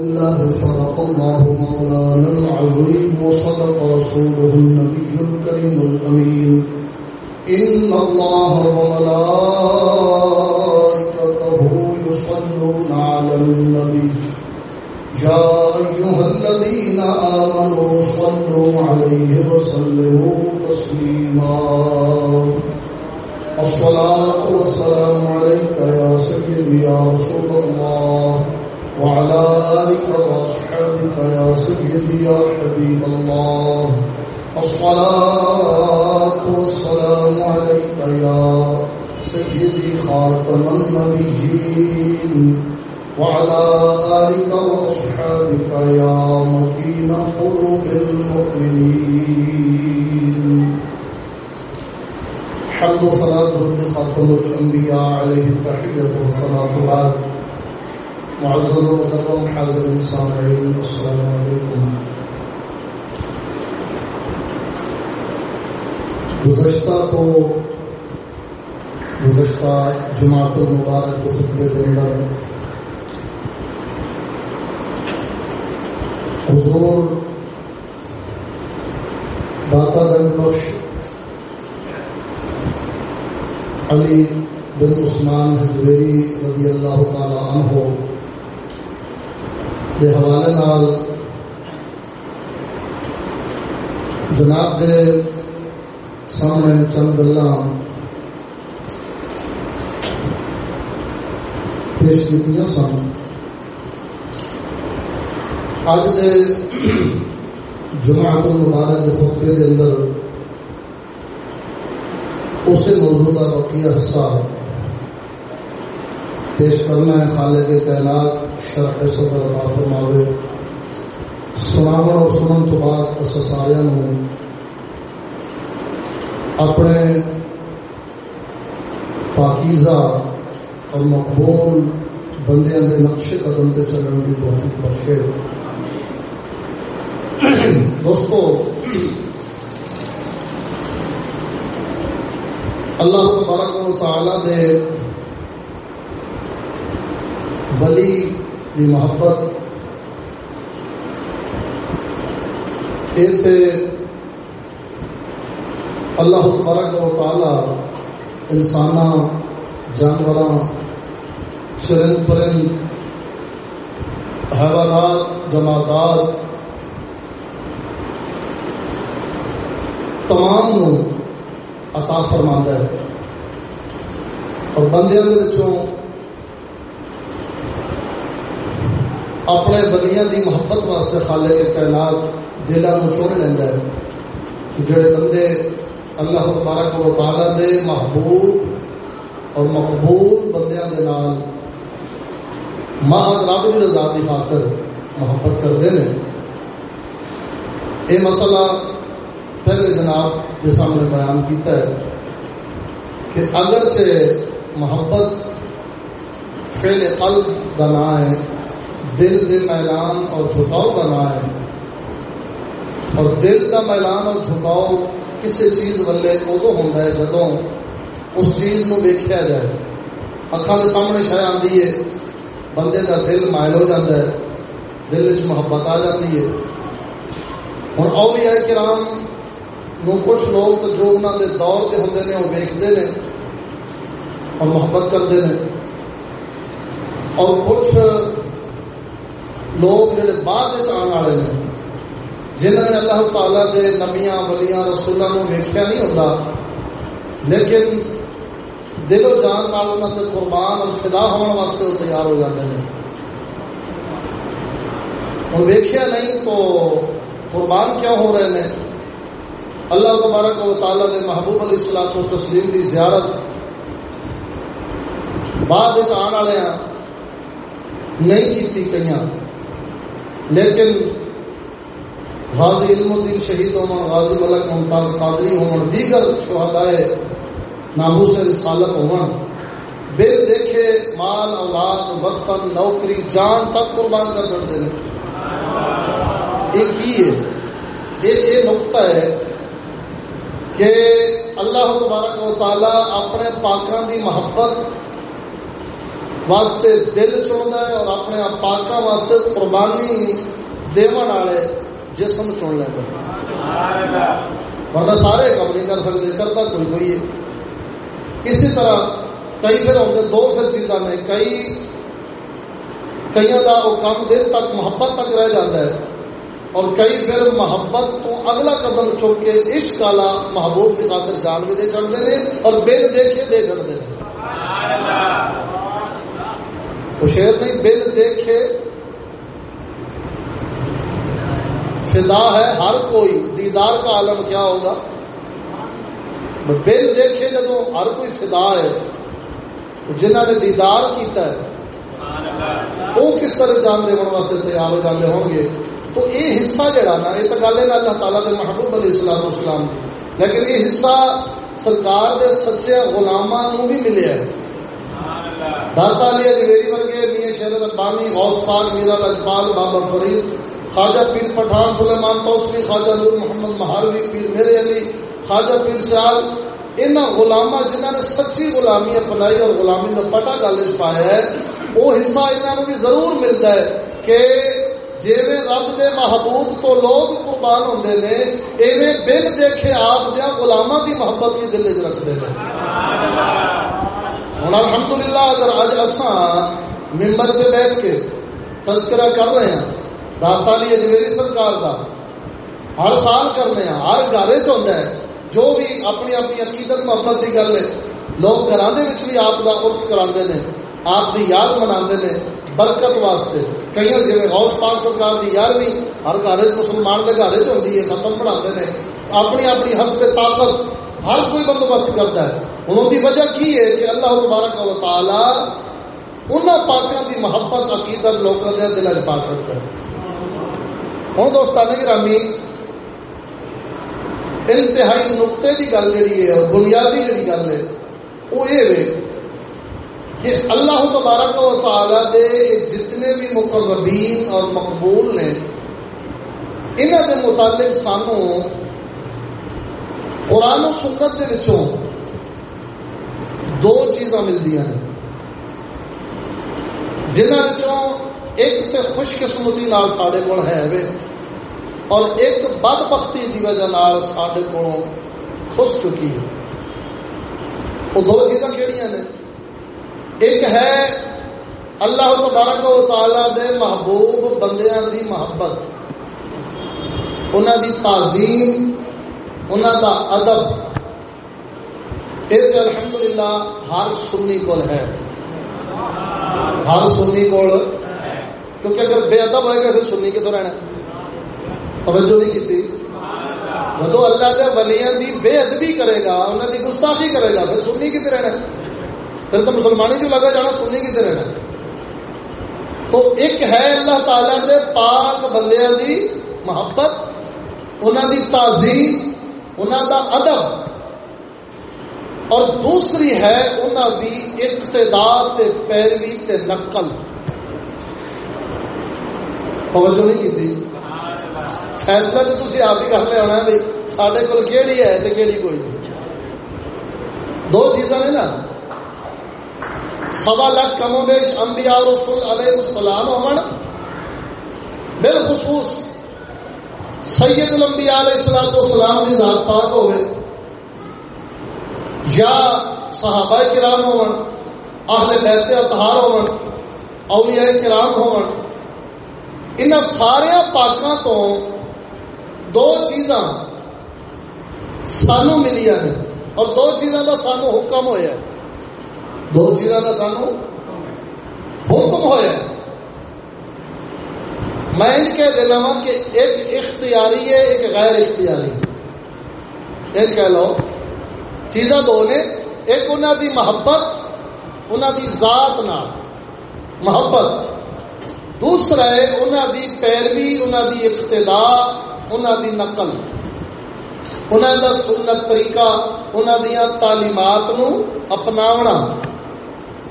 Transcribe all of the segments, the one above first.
الله صدق الله مولانا العظيم وصدق رسوله النبي الكريم الأمين. إن الله وملائكته يصلون على النبي. يا أيها الذين آمنوا صلوا عليه وسلموا تسليما. الصلاة والسلام عليك يا سيدي يا رسول الله. وعلى آلك وأصحابك يا سيدي يا حبيب الله. الصلاة والسلام عليك يا سيدي خاتم النبيين. وعلى آلك وأصحابك يا مكين قلوب المؤمنين. حمد صلاة خاتم الأنبياء عليه التحية والصلاة بعد. معزز ومكرم حاضر السامعين السلام علیکم گزشتہ تو گزشتہ جماعت المبارک کے خطبے کے اندر حضور داتا گنج بخش علی بن عثمان حجویری رضی اللہ تعالی عنہ کے حوالے نال جناب کے سامنے چند گلا پیش کی سن۔ اج کے جماعت المبارک کے خطبے کے اندر اسی موضوع کا بقیہ حصہ پیش کرنا ہے خالے کے تعینات شرح صدر اللہ فرماوے سناو اور سنن تو بعد اس سارے اپنے پاکیزہ اور مقبول بندے کے نقش قدم سے چلنے کی توفیق بخشے دوستو اللہ تبارک و تعالی دے بلی کی محبت اللہ تبارک و تعالی انسان جانور چرند پرند حیوانات جماعت تمام عطا فرما ہے۔ اور بندوں اپنے بلیاں دی محبت واسطے خالے کے کائنات دلوں چن لینا ہے کہ جڑے بندے اللہ تبارک و تعالی دے محبوب اور مقبول بندیاں دے نال محض رب کی رضا کی خاطر محبت کرتے ہیں۔ یہ مسئلہ پہلے جناب کے سامنے بیان کیتا ہے کہ اگرچہ محبت فیل قلب کا نام ہے دل دے میلان اور جھکاؤ کا نام ہے۔ اور دل کا میلان اور جھکاؤ کسی چیز والے ادو ہوں جدو اس چیز کو ویکیا جائے۔ اکھان کے سامنے شہ آتی ہے، بندے کا دل مائل ہو جاتا ہے، دل چ محبت آ جاتی ہے۔ ہوں آؤ بھی ہے کرام نو کچھ لوگ جو انہوں کے دور کے ہوں نے، وہ ویکتے ہیں اور محبت کرتے ہیں اور کچھ لوگ جڑے بعد آنے والے ہیں جنہوں نے اللہ تعالیٰ کے نمیاں بلیاں رسولوں ویکیا نہیں ہوتا لیکن دل و جان نال سے قربان اور فدا ہونے واسطے وہ تیار ہو جاتے ہیں ہوں ویکیا نہیں تو قربان کیوں ہو رہے ہیں اللہ تبارک و تعالیٰ کے محبوب علیہ السلام کو تسلیم کی زیارت بعد آنے والے نہیں کی کئی لیکن غازی علم الدین شہید ہونا غازی ملک ممتاز قادری ہونا دیگر شہدائے نامو سے رسالت ہونا بے دیکھے مال، اولاد، وطن، نوکری، جان تک قربان کر چڑھتے ہیں ایک ہی ہے، ایک یہ نقطہ ہے کہ اللہ تبارک و تعالی اپنے پاکوں کی محبت واسطے دل چنتا ہے اور اپنے پاکوں واسطے قربانی دون والے جسم چن لینا ورنہ سارے کام نہیں کر سکتے کرتا کوئی کوئی ہے اسی طرح کئی پھر ہوتے دو پھر چیزاں نے کئی کئی کا وہ کام دل تک محبت تک رہ جاتا ہے اور کئی پھر محبت تو اگلا قدم چک کے عشق والا محبوب کی خاطر جان بھی دے چڑھتے ہیں اور بل دیکھے دے چڑھتے ہیں شیر نہیں، بل دیکھے۔ فدا ہے ہر کوئی، دیدار کا عالم کیا ہوگا؟ بل دیکھے جب ہر کوئی فدا ہے جنہ نے دیدار کیتا ہے، وہ کس طرح جان دے واسطے تیار ہو جاتے ہوں گے؟ تو یہ حصہ جڑا نا، یہ تو گل ہے اللہ تعالیٰ کے محبوب علیہ السلام اسلام لیکن یہ حصہ سرکار دے سچے غلاماں بھی ملے ہے۔ داتا علی اجمیری ورگے میاں شہر ربانی غوث پاک، میرا لجپال بابا فرید، خواجہ پیر پٹھان، سلیمان توسری، خواجہ نور محمد مہاروی، پیر میرے علی، خواجہ پیر سیال ان غلامہ جنہوں نے سچی غلامی اپنائی اور غلامی کا پٹا گل پایا ہے، وہ حصہ انہوں نے بھی ضرور ملتا ہے کہ جی رب دے محبوب تو لوگ قربان ہوتے ہیں ایویں بل دیکھے آپ دیا گلاما کی محبت بھی دل چ رکھتے ہیں ہوں الحمد للہ اگر اج اصا ممبر سے بیٹھ کے تذکرہ کر رہے ہیں داتا لی اجمیری سرکار کا ہر سال کرنے ہیں، ہر گھر چاہتا ہے، جو بھی اپنی اپنی عقیدت، محبت کی گل ہے، لوگ گھرانے بھی آپ کا عرس کرا آپ کی یاد منا برکت واسطے۔ کئی جی ہاؤس پاک سرکار کی یارویں، ہر گھر مسلمان کے گھر چی ہے، ختم پڑھا اپنی اپنی ہستے طاقت ہر کوئی بندوبست کرتا ہے۔ ہوں کی وجہ کی ہے کہ اللہ تبارک و تعالی ان پاکوں کی محبت، عقیدت لوگوں کے دل چ پا سکتا ہے۔ ہوں دوستان گرامی انتہائی نقطے کی گل جی ہے بنیادی جی گل ہے، وہ یہ کہ اللہ تبارک و تعالی دے جتنے بھی مقربین اور مقبول نے انہوں کے متعلق سانو قرآن و سنت کے دو چیزاں ملتی ہیں۔ جنہوں ایک تو خوش قسمتی سارے کول ہے وے، اور ایک بد بختی کی وجہ سارے کو خوش چکی ہے۔ وہ دو چیزاں کہڑی نے؟ ایک ہے اللہ تبارک و تعالی دے محبوب بندیاں دی محبت۔ انہوں دی تعظیم انہوں دا ادب۔ یہ الحمدللہ ہر سنی کول ہے۔ ہر سنی کول کیونکہ اگر بے ادب ہوئے گا، پھر سنی کتوں رہنا توجہ نہیں کی جدو اللہ کے ولیاں دی بے ادبی کرے گا انہوں دی گستاخی کرے گا، پھر سنی کتنے رہنا پھر تو مسلمانی جو لگا جانا، سنی کی رہنا تو ایک ہے اللہ تعالی کے پاک بندیا دی محبت انہوں دی تعظیم انہوں دا ادب۔ اور دوسری ہے انہوں دی اقتدار تے پیروی تے نقل۔ توجہ نہیں کی فیصلہ تو تھی آپ ہی کر لیا ہونا بھائی سارے کول کہڑی ہے تو کہڑی کوئی دو چیزاں نے نا۔ سوا لاکھ کم بیش انبیاء رسول علیہ السلام ہون۔ بالخصوص سید الانبیاء علیہ السلام والسلام کی ذات پاک ہوئے یا صحابہ کرام ہون، اہل بیت اطہار ہون، اولیاء کرام ہون، ان سارے پاکاں تو دو چیزاں سانو ملیا ہیں اور دو چیزاں کا سانو حکم ہویا۔ ہے دو چیزوں کا سانو حکم ہوا میں ان کے دینا کہ ایک اختیاری ہے، ایک غیر اختیاری۔ ایک کہہ لو۔ چیزاں دو نے ایک انہوں دی محبت انہوں دی ذات نہ محبت۔ دوسرا ہے انہوں دی پیروی انہوں دی ابتدا انہوں دی نقل۔ انہوں دا سنت طریقہ انہوں دیا تعلیمات نو اپناونا۔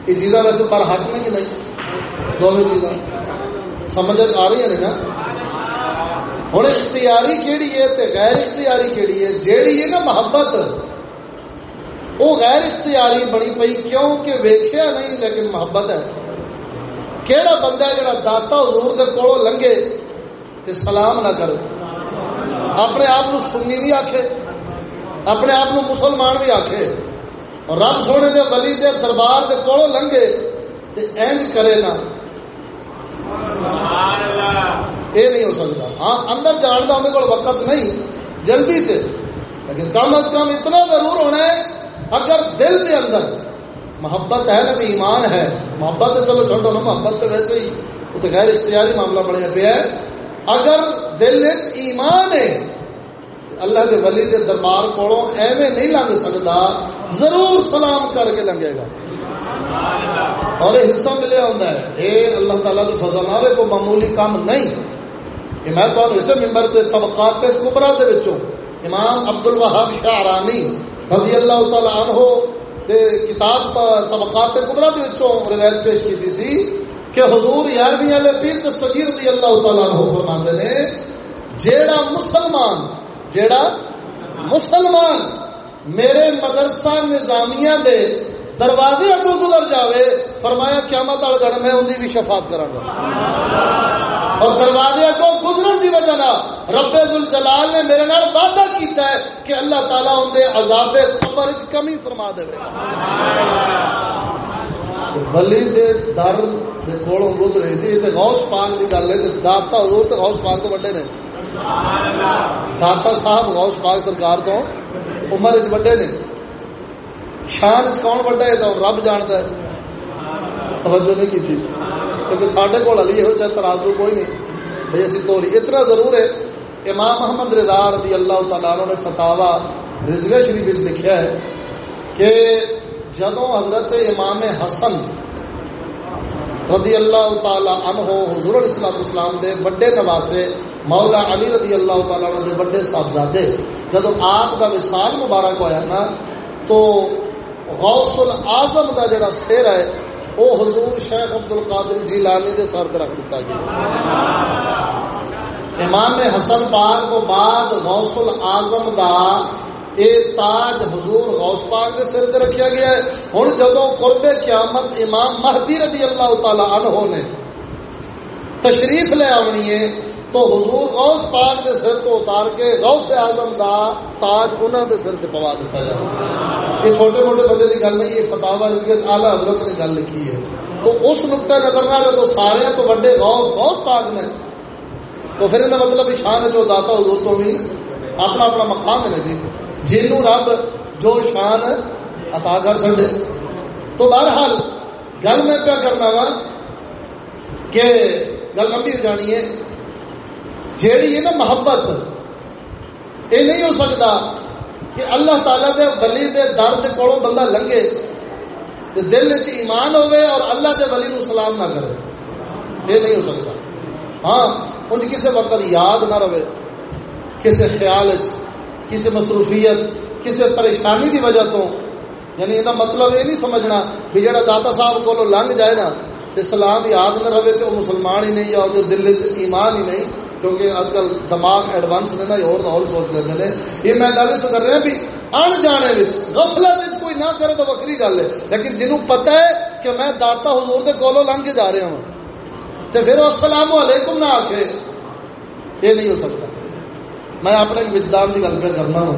یہ چیزاں ویسے پر حق میں کہ نہیں؟ دونوں چیزاں۔ سمجھ آ رہی ہیں نا؟ ہوں اختیاری کیڑی ہے تے غیر اختیاری کیڑی ہے؟ جیڑی ہے نا محبت۔ وہ غیر اختیاری بنی پئی کیوں کہ ویخیا نہیں، لیکن محبت ہے۔ کہڑا بندہ ہے جڑا داتا حضور دے کولو لنگے تے سلام نہ کرے۔ اپنے آپ سنی بھی آکھے، اپنے آپ مسلمان بھی آکھے۔ اور رب سونے دے ولی دے دربار دے کولو لنگے تے اینج کرے نا یہ نہیں ہو سکتا۔ ہاں اندر جان کا اندر کو وقت نہیں، جلدی سے لیکن کم از کم اتنا ضرور ہونا ہے اگر دل کے اندر محبت ہے نا تو ایمان ہے، محبت تو چلو چھوٹو نا، محبت تو ویسے ہی وہ تو غیر اختیاری معاملہ بنیا پیا ہے اگر دل ایمان ہے، اللہ کے ولی کے دربار کو ایویں نہیں لنگ سکتا، ضرور سلام کر کے لنگے گا۔ اور یہ حصہ ملیا ہوتا ہے۔ یہ اللہ تعالیٰ کے فضل کو معمولی کام نہیں۔ کہ میں تو اسے ممبر کے طبقات کے کبرا کے امام عبد الوہاب شاہ رانی رضی اللہ تعالی عنہ دے کتاب طبقات کبرا کے روایت پیش کی سی کہ حضور یارویں والے پیر تے رضی اللہ تعالی عنہ فرماندے نے، جیڑا مسلمان جیڑا مسلمان میرے مدرسہ نظامیہ دے دروازے اگو گزر جاوے، فرمایا قیامت والے دن میں اندی بھی شفاعت کرا گا۔ اور دروازے اگو گزرن دی وجہ نہ رب الجلال نے میرے نال وعدہ کیتا ہے کہ اللہ تعالی ان دے عذاب قبر وچ کمی فرما دے۔ ولی دے در دے کولوں گزرے دی تے غوث پاک دی گل ہے تے داتا حضور تے غوث پاک تو بڑے نے۔ داتا صاحب غوث پاک سرکار تو عمر وچ بڑے نے۔ شان وچ کون بڑا ہے تو رب جانتا ہے۔ توجہ نہیں کی کیونکہ سارے کو علی ہو چاہے ترازو کوئی نہیں۔ بھائی اسی تو اتنا ضرور ہے امام محمد رضا رضی اللہ تعالیٰ نے فتوا رضوے شریف لکھا ہے کہ جدو حضرت امام حسن رضی اللہ تعالی عنہ حضور الاسلام اسلام دے بڑے نواسے مولا علی رضی اللہ تعالی عنہ دے بڑے صاحبزادے جدو آپ کا وصال مبارک ہویا نا، تو غوث العظم دا جڑا سر ہے وہ حضور شیخ عبد القادر جیلانی دے سر رکھ دیتا گیا جی۔ امام حسن پاک کو بعد غوث العظم دا اے تاج حضور غوث پاک دے سر تے رکھیا گیا ہے۔ ہن جدوں قرب قیامت امام مہدی رضی اللہ تعالی عنہ نے تشریف لے آونی ہے، تو حضور غوث پاک دے سر تو اتار کے غوث اعظم دا تاج انہاں دے سر تے پوا دیتا جائے یہ چھوٹے موٹے بندے دی گل نہیں، یہ فتاوا رضی اعلی حضرت نے گل لکھی ہے۔ تو اس نقطہ نظر نہ تو سارے تو بڑے غوث غوث پاک نے تو پھر ان مطلب شان جو داتا حضور تو بھی اپنا اپنا مقام ہے جی۔ جنوں رب جو شان عطا کر سکے تو بہرحال گل میں کیا کرنا وا کہ گل لمبی جانی ہے۔ جیڑی ہے نا محبت، یہ نہیں ہو سکتا کہ اللہ تعالی دے ولی دے در دے کولوں بندہ لنگے تے دل وچ ایمان ہوے اور اللہ دے ولی نو سلام نہ کرے۔ یہ نہیں ہو سکتا ہاں ان کسی وقت یاد نہ رہے کسی خیال کسی مصروفیت کسی پریشانی دی وجہ تو۔ یعنی یہ مطلب یہ نہیں سمجھنا بھی جڑا داتا صاحب کو لنگ جائے نا، تے سلام یاد نہ رہے تو مسلمان ہی نہیں یا دل ایمان ہی نہیں۔ کیونکہ اج کل دماغ ایڈوانس نے نا اور اور سوچ لیتے ہیں یہ میں گل تو کر رہا بھی ان جانے غفلت کوئی نہ کرے تو وکری گل ہے۔ لیکن جنہوں پتہ ہے کہ میں داتا حضور دے کولو لنگ کے جا رہا ہوں تو پھر السلام علیکم نہ آکے یہ نہیں ہو سکتا۔ میں اپنے وجدان کی گل پہ کرنا ہوں۔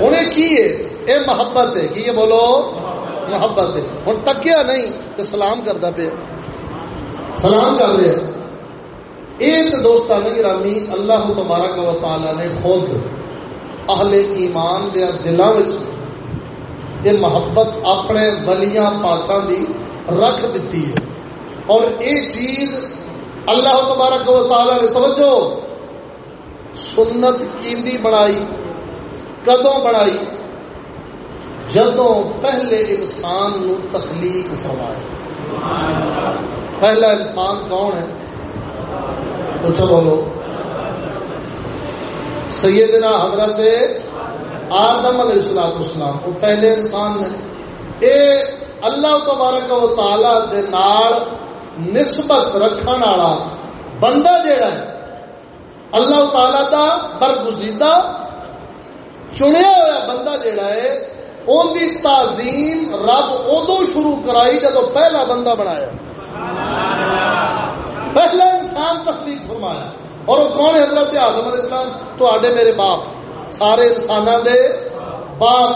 انہیں کی ہے؟ یہ محبت ہے۔ کی یہ بولو؟ محبت ہے۔ ہوں تکیا نہیں تو سلام کرتا پہ سلام کر رہے ایک دوستان گرامی، اللہ تبارک و تعالی نے خود اہل ایمان دیا دلوں یہ محبت اپنے ولیاں پاکاں دی رکھ دیتی ہے۔ اور یہ چیز اللہ تبارک و تعالی نے توجہ سنت کیندی بنائی کدوں بنائی جدوں پہلے انسان نو تخلیق فرمایا پہلا انسان کون ہے؟ اچھا بولو۔ سیدنا حضرت آدم علیہ السلام اسلام وہ پہلے انسان نے اے اللہ تبارک و تعالی دے نال نسبت رکھن والا بندہ جیڑا ہے، اللہ تعالی دا برگزیدہ چنیا ہوا بندہ جیڑا ہے ان دی تعظیم رب ادو شروع کرائی جب پہلا بندہ بنایا۔ پہلا انسان تخلیق فرمایا۔ اور وہ کون حضرت آدم علیہ السلام؟ تو آڈے میرے باپ۔ سارے انسان دے باپ۔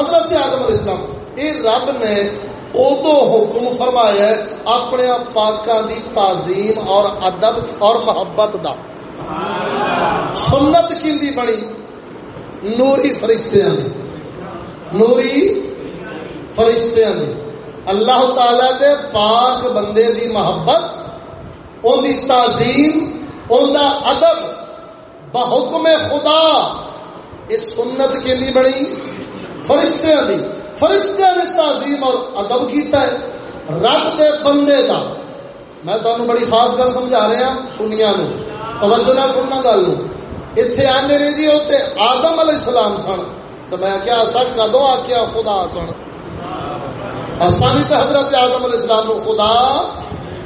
حضرت آدم علیہ السلام۔ یہ رب نے ادو حکم فرمایا اپنے پاکوں دی تعظیم اور ادب اور محبت دا سنت کی بنی نوری فرشتے نوری فرشتے اللہ تعالی دے پاک بندے دی محبت ان دی تعظیم ان دا ادب بحکم خدا اس سنت کے لیے بڑی فرشتے دی فرشتے نے تعظیم اور ادب کیتا ہے، رب دے بندے دا۔ میں تمہیں بڑی خاص گل سمجھا رہا ہاں، سنیا نو توجہ نہ سننا گل نو اتنے آنے رہے جی اتنے آدم علیہ السلام سن۔ تو میں کیا سچ کدو آخیا خدا سن۔ اصا بھی تو حضرت آدم علیہ السلام خدا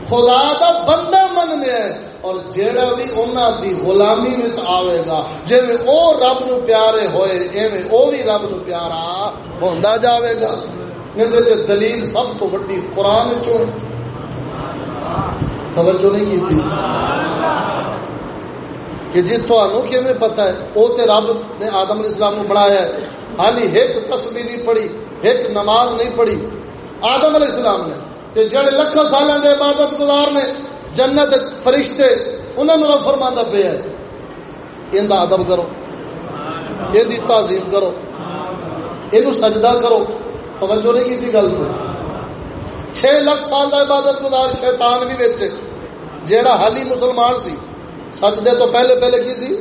خدا دا بندہ مننے ہے اور جیڑا بھی انہوں دی غلامی میں آوے گا جی میں او رب نو پیارے ہوئے، ایویں او بھی رب نو پیارا ہوندا جاوے گا۔ اندے تے دلیل سب تو بڑی قرآن چوں توجہ نہیں کی کہ جی تھانوں کیویں پتہ ہے؟ او تے رب نے آدم علیہ السلام نو بنایا ہے۔ حالی ایک تسبیح نہیں پڑھی، ایک نماز نہیں پڑھی۔ آدم علیہ السلام نے، تے جڑے لکھاں سالاں دے عبادت گزار نے جنت فرشتے انہوں نے فرما پیا یہ ادب کرو۔ یہ تعظیم کرو۔ یہ سجدہ کرو۔ توجہ نہیں کی گل تو۔ چھ لاکھ سال کا عبادت گزار شیطان بھی بچے جیڑا حالی مسلمان سی، سجدے تو پہلے پہلے کی سی؟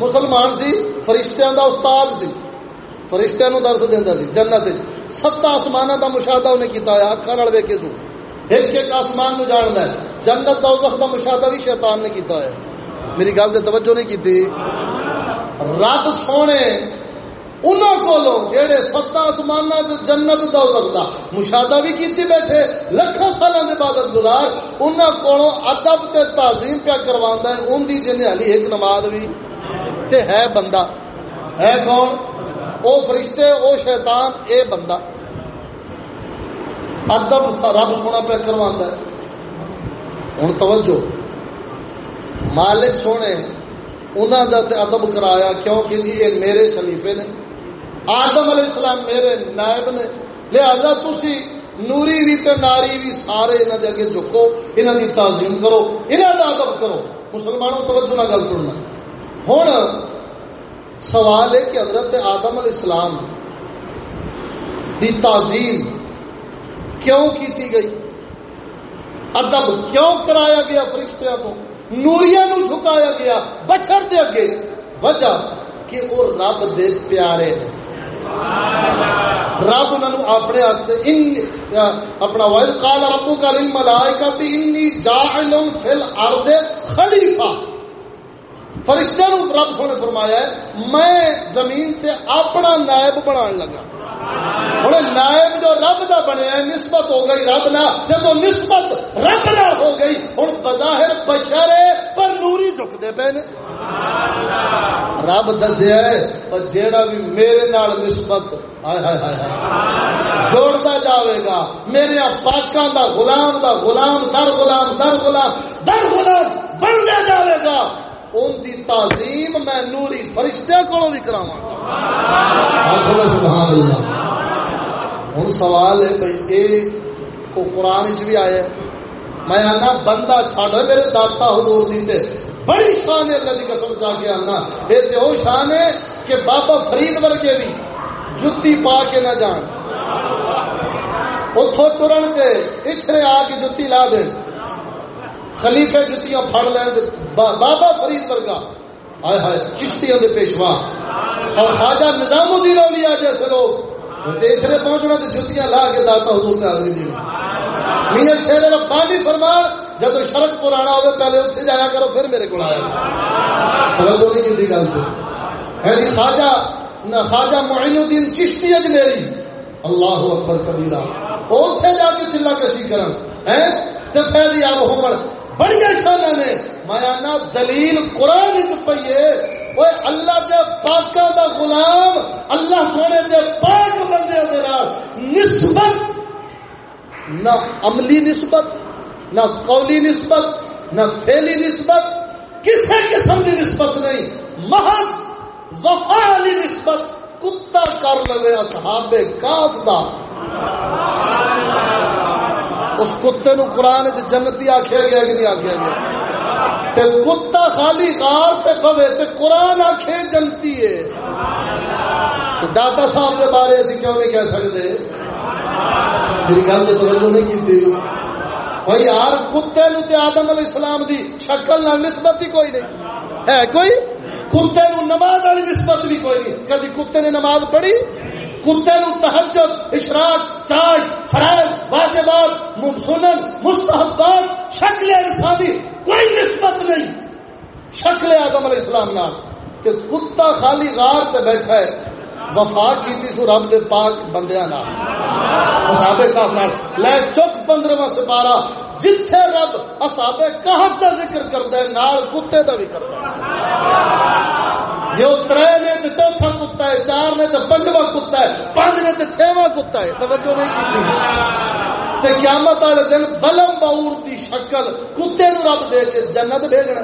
مسلمان سی، فرشتیاں دا استاد سی۔ فرشتیاں نو درد دینا سی جنت سات آسمان کا مشاہدہ انہیں کیا اکھان ویکے سو ایک ایک آسمان نو جاننا ہے۔ جنت دوزخ دا مشاہدہ بھی شیطان نے کیتا ہے۔ میری گل تے توجہ نہیں کیتی۔ رب سونے انہوں کو جہے ستا آسمان جنت دوزخ دا مشاہدہ بھی کیتی بیٹھے، لکھوں سالوں کے بعد گزار انہوں کو ادب تے تعظیم پیا کرواندا ہے۔ ان دی جن علی ایک نماز بھی تے ہے بندہ۔ ہے کون؟ او فرشتے، او شیطان، اے بندہ۔ ادب رب سونا پہ کروا ہوں توجہ۔ مالک سونے انہوں کا ادب کرایا، کیونکہ جی یہ میرے خلیفے نے۔ آدم علیہ السلام میرے نائب نے۔ لہذا تھی نوری بھی تے ناری بھی سارے انہوں کے اگے چکو انہوں کی تعظیم کرو انہوں کا ادب کرو۔ مسلمانوں، توجہ نہ گل سننا۔ ہوں سوال ہے کہ حضرت آدم علیہ السلام کی تعظیم کیوں کی گئی؟ ادب کیوں کرایا گیا فرشتوں کو؟ نوریا نو جھکایا گیا بچر دے اگے۔ وجہ کہ وہ رب دے پیارے ہیں۔ رب انہوں اپنے ان، اپنا وائز کال ربو کا لن ملائکہ تی انی جاعل فی الارض خلیفہ۔ فرشتہ نو رب سونے فرمایا ہے، میں زمین تے اپنا نائب بنان لگا۔ ہوں نائب جو رب کا بنیا نسبت ہو گئی رب نہ جب نسبت رب نہ ہو گئی ہوں بظاہر بشر پر نوری چکتے پے نے۔ رب دسیا پر جیڑا بھی میرے نال نسبت جوڑتا جاوے گا، میرے پاکاں دا غلام دا غلام، در غلام در غلام در غلام بننے جاوے گا۔ ان دی تعظیم میں نوری فرشتے کو بھی کراواں۔ سبحان اللہ ہوں سوال ہے بھائی یہ کو قرآن چ بھی آیا میں آنا بندہ چھاڑو میرے داتا حضور دی تے۔ بڑی شان ہے اللہ کی قسم چاہ کے آنا۔ یہ تے وہ شان ہے کہ بابا فرید ورگے بھی جتی پا کے نہ جان۔ اتو ترن کے پچھڑے آ کے جتی لا دیں خلیفے جتیاں پھڑ لیں بابا فرید ورگا۔ ہائے ہائے، چشتیاں دے پیشوا۔ اور خواجہ نظام الدین اولیاء جیسے لوگ۔ دیکھنے پہنچنا تو جتیاں لا کے داتا حضور سے حاضری دی میاں شیر ربانی فرمان، جب شرط پرانا ہوئے، پہلے اتنے جایا کرو، پھر میرے کو آیا۔ توجہ نہیں کی گل تو۔ ہے جی خواجہ، نہ خواجہ معین الدین چشتی اج جی میری۔ اللہ اکبر کبیرہ۔ اتنے جا کے چلا کشی کرن۔ ہے تو پہلی آپ ہومڑ بڑی شانہ نے۔ میں دلیل قرآن پیے وہ اللہ دے پاکا دا غلام، اللہ سونے دے پاک بندے دے نسبت، نہ عملی نسبت، نہ قولی نسبت، نہ پھیلی نسبت کسی قسم کی نسبت نہیں۔ محض وفالی نسبت، کتا کر لے اصحاب کاف دا۔ اس کتے نو قرآن چ جنتی آخیا گیا کہ نہیں آخیا گیا؟ تے کتا خالی غار تے پوے تے قرآن آخے جنتی ہے۔ داتا صاحب کے بارے اسی کیوں نہیں کہہ سکتے؟ میری گل تو توجہ نہیں کی بھائی یار کتے نو تے آدم علیہ السلام دی شکل نہ نسبت ہی کوئی نہیں۔ ہے کوئی؟ کتے نو نماز والی نسبت بھی کوئی نہیں۔ کبھی کتے نے نماز پڑھی؟ کتے نو تحجد اشراق چاج فرائض واجبات سنن مستحبات شکل انسانی کوئی نسبت نہیں۔ شکل آدم علیہ السلام نال کہ کتا خالی غار تے بیٹھا ہے وفا کی سو رب دے پاک بندیاں نال۔ اصحاب کہف نال لے چک 15واں سپارہ جتھے رب اصحاب کہف دا ذکر کردا ہے، نال کتے دا بھی کردا ہے۔ جو ترے نے تو چوتھا کتا ہے، چار نے تو پنجواں کتا ہے پانچ نے تو چھواں کتا ہے۔ توجہ نہیں کی تے قیامت والے دن بلم باور دی شکل کتے نو رب دے کے جنت بھیجنا۔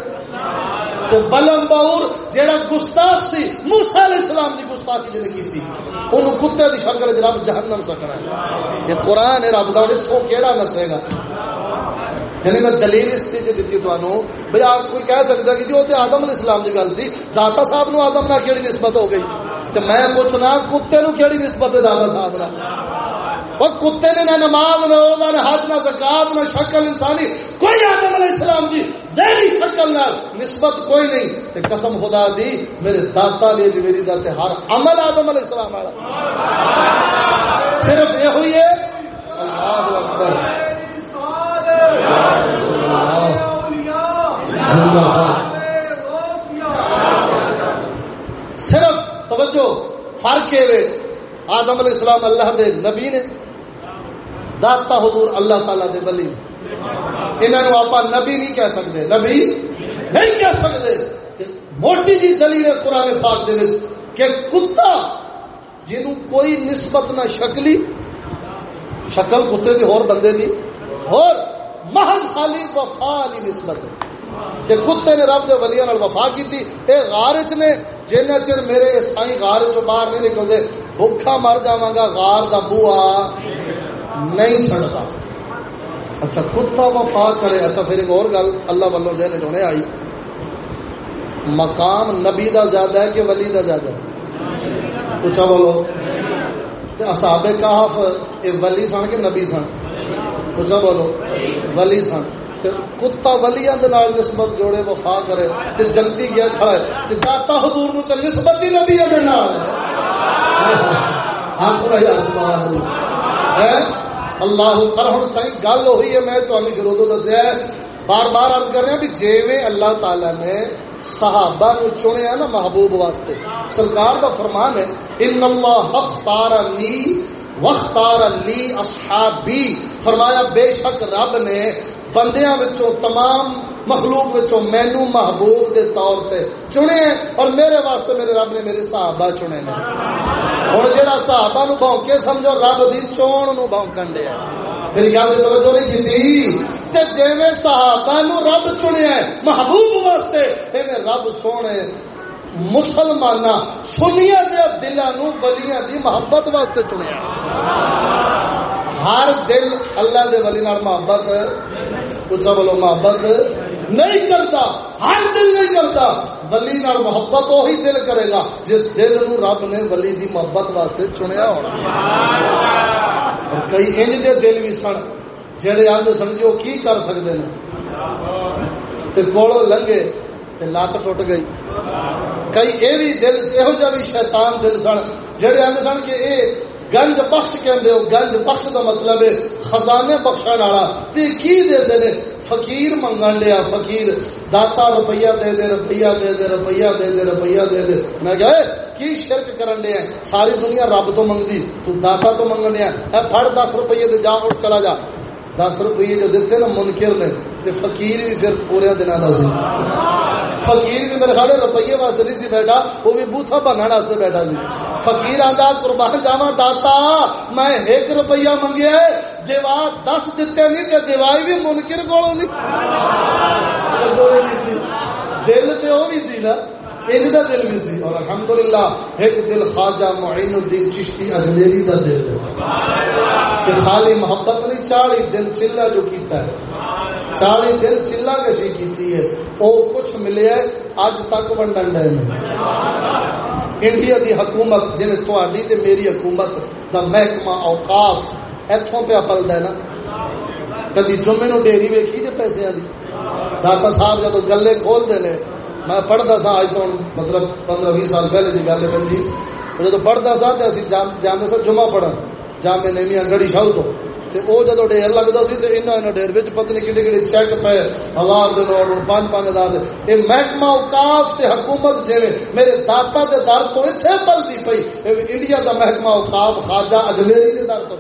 تے بلم باور جیڑا گستاخ سی، موسی علیہ السلام دی گستاخی جنے کیتی اونوں کتے دی شکل وچ رب جہنم سکنا ہے۔ یہ قران ہے، رب دا او کیڑا نسے گا؟ یعنی میں دلیل اس لیے دیتی تو بھائی آپ کوئی کہہ سکتا کہ جی وہ تو آدم علیہ السلام کی گل سی، داتا صاحب نو آدم نہ کیڑی نسبت ہو گئی؟ تو میں پوچھنا کتے نو کیڑی نسبت ہے داتا صاحب نہ اور کتے نے نہ نماز، نہ روزہ، نہ حج، نہ زکات، نہ شکل انسانی، کوئی آدم علیہ السلام کی ذہنی شکل نہ نسبت کوئی نہیں۔ تے قسم خدا دی، میرے داتا لیے میری داتے ہر عمل آدم علیہ السلام والا۔ صرف یہ ہوئی ہے، اللہ اکبر۔ صرف توجہ فرق آدم علیہ السلام اللہ دے نبی نے، داتا حضور اللہ تعالی دے ولی انہوں آپ نبی نہیں کہہ سکتے، نبی نہیں کہہ سکتے۔ موٹی جی دلیل قرآن پاک دے کہ کتا جنہوں کوئی نسبت نہ شکلی، شکل کتے دی اور بندے دی اور محض خالی وفا علی نسبت ہے کہ کتے نے رب دے ولیاں نال وفا کیتی۔ اے غار وچ نے، جنہ چر میرے سائیں غار چوں باہر نہیں نکلدے بھوکا مر جاواں گا، غار دا بوا نہیں چھڑدا اچھا کتا وفا کرے۔ اچھا پھر ایک اور گل اللہ والوں ذہن چ آئی۔ مقام نبی دا زیادہ ہے کہ ولی دا زیادہ ہے؟ پوچھا بولو۔ تے اصحاب کہف، اے ولی سن کے نبی سن؟ پوچھا بولو ولی سن۔ کتا ولیاں دے نال نسبت جوڑے وفا کرے، تے جلدی گیا کھڑا ہے، تے داتا حضور نو تے نسبت ہی نبیاں دے نال۔ آخر یا سبحان اللہ ہے۔ اللہ پر ہن صحیح گل ہوئی ہے، میں تانوں شروع تو دسیا ہے۔ بار بار عرض کر رہا بھی جویں اللہ تعالی نے صحابہ نو چنیا نا محبوب واسطے۔ سرکار کا فرمان ہے، ان اللہ اختار لی وختار لی اصحابی فرمایا، بے شک رب نے بندیاں وچوں، تمام مخلوق وچوں مینو محبوب دے طور تے چنے اور میرے واسطے میرے رب نے میرے صحابہ چنے نے۔ ہن جڑا صحابہ نو بھونکے سمجھو، رب دی چون نو بھونکن دے۔ میری گل دی توجہ نہیں کیتی۔ تے جویں صحابہ نو رب چنیا محبوب واسطے، ایویں رب سونے مسلمان سنیا دے دلوں بلیاں دی محبت واسطے چنیا۔ ہر دل اللہ دے ولی نال محبت پوچھا بولو محبت نہیں کرتا، ہر دل نہیں کرتا، ولی نال محبت وہی دل کرے گا جس دل نو رب نے ولی دی محبت واسطے چنیا ہونا۔ اور کئی انج دے دل بھی سن، جڑے آج سمجھو کی کر سکتے ہیں تے کولو لنگے تے لات ٹوٹ گئی۔ کئی اے بھی دل یہو جہ بھی شیطان دل سن، جڑے آدھے سن کہ اے گنج بخش کہ گنج بخش کا مطلب ہے خزانے بخشن والا۔ تے کی دے دے فقیر منگن لیا، فقیر داتا روپیہ دے دے، روپیہ دے دے، روپیہ دے دے، روپیہ دے دے۔ میں کہ کی شرک کرن دیا ساری دنیا رب تو منگتی تو داتا تو منگن دیا اے پھڑ دس روپیے دے، جا اٹھ چلا جا۔ دس روپیے جو دیتے نا منکر نے تے فقیر بھی پھر پورے دن کا سی۔ فقیر بھی میرے خیال روپیے واسطے نہیں سی بیٹھا وہ بھی بوتھا بننے واسطے بیٹھا سی۔ فقیر آتا قربان جاوا داتا میں ایک روپیہ منگیا دیوا دس دیتے نہیں تے دیوائی بھی منکر کو نہیں۔ دل تے وہ بھی سی نا۔ ان کا دل بھی سی اور الحمدللہ ایک دل خواجہ معین الدین چشتی اجمیری کا دل ہے۔ خالی محبت نہیں، چالی دل چلا جو کیتا ہے۔ چالی دل چلا کشی جی کیتی ہے۔ وہ کچھ ملے ہے اج تک ونڈن ڈے انڈیا دی حکومت جی تھی تے میری حکومت دا محکمہ اوقاف اتوں پہ پلتا ہے نا۔ کدی جمعے نو ڈیری ویکھی جی پیسے دی داتا صاحب جب گلے کھولتے ہیں میں پڑھتا سا اج تو مطلب پندرہ بیس سال پہلے کی گل ہے جی جب پڑھتا سا تو اسی جانے سا جمعہ پڑھن۔ جامع نمیاں گڑی شاہ تو۔ وہ جب ڈیر لگتا سی تو انہوں ڈیر بچ پتہ نہیں کہڑے کہڑے چیک پے ہزار دن اور پانچ پانچ ہزار یہ محکمہ اوقاف سے حکومت جی میرے داتا کے در تو اتنے پلتی پی انڈیا کا محکمہ اوقاف خواجہ اجمیری کے در تو۔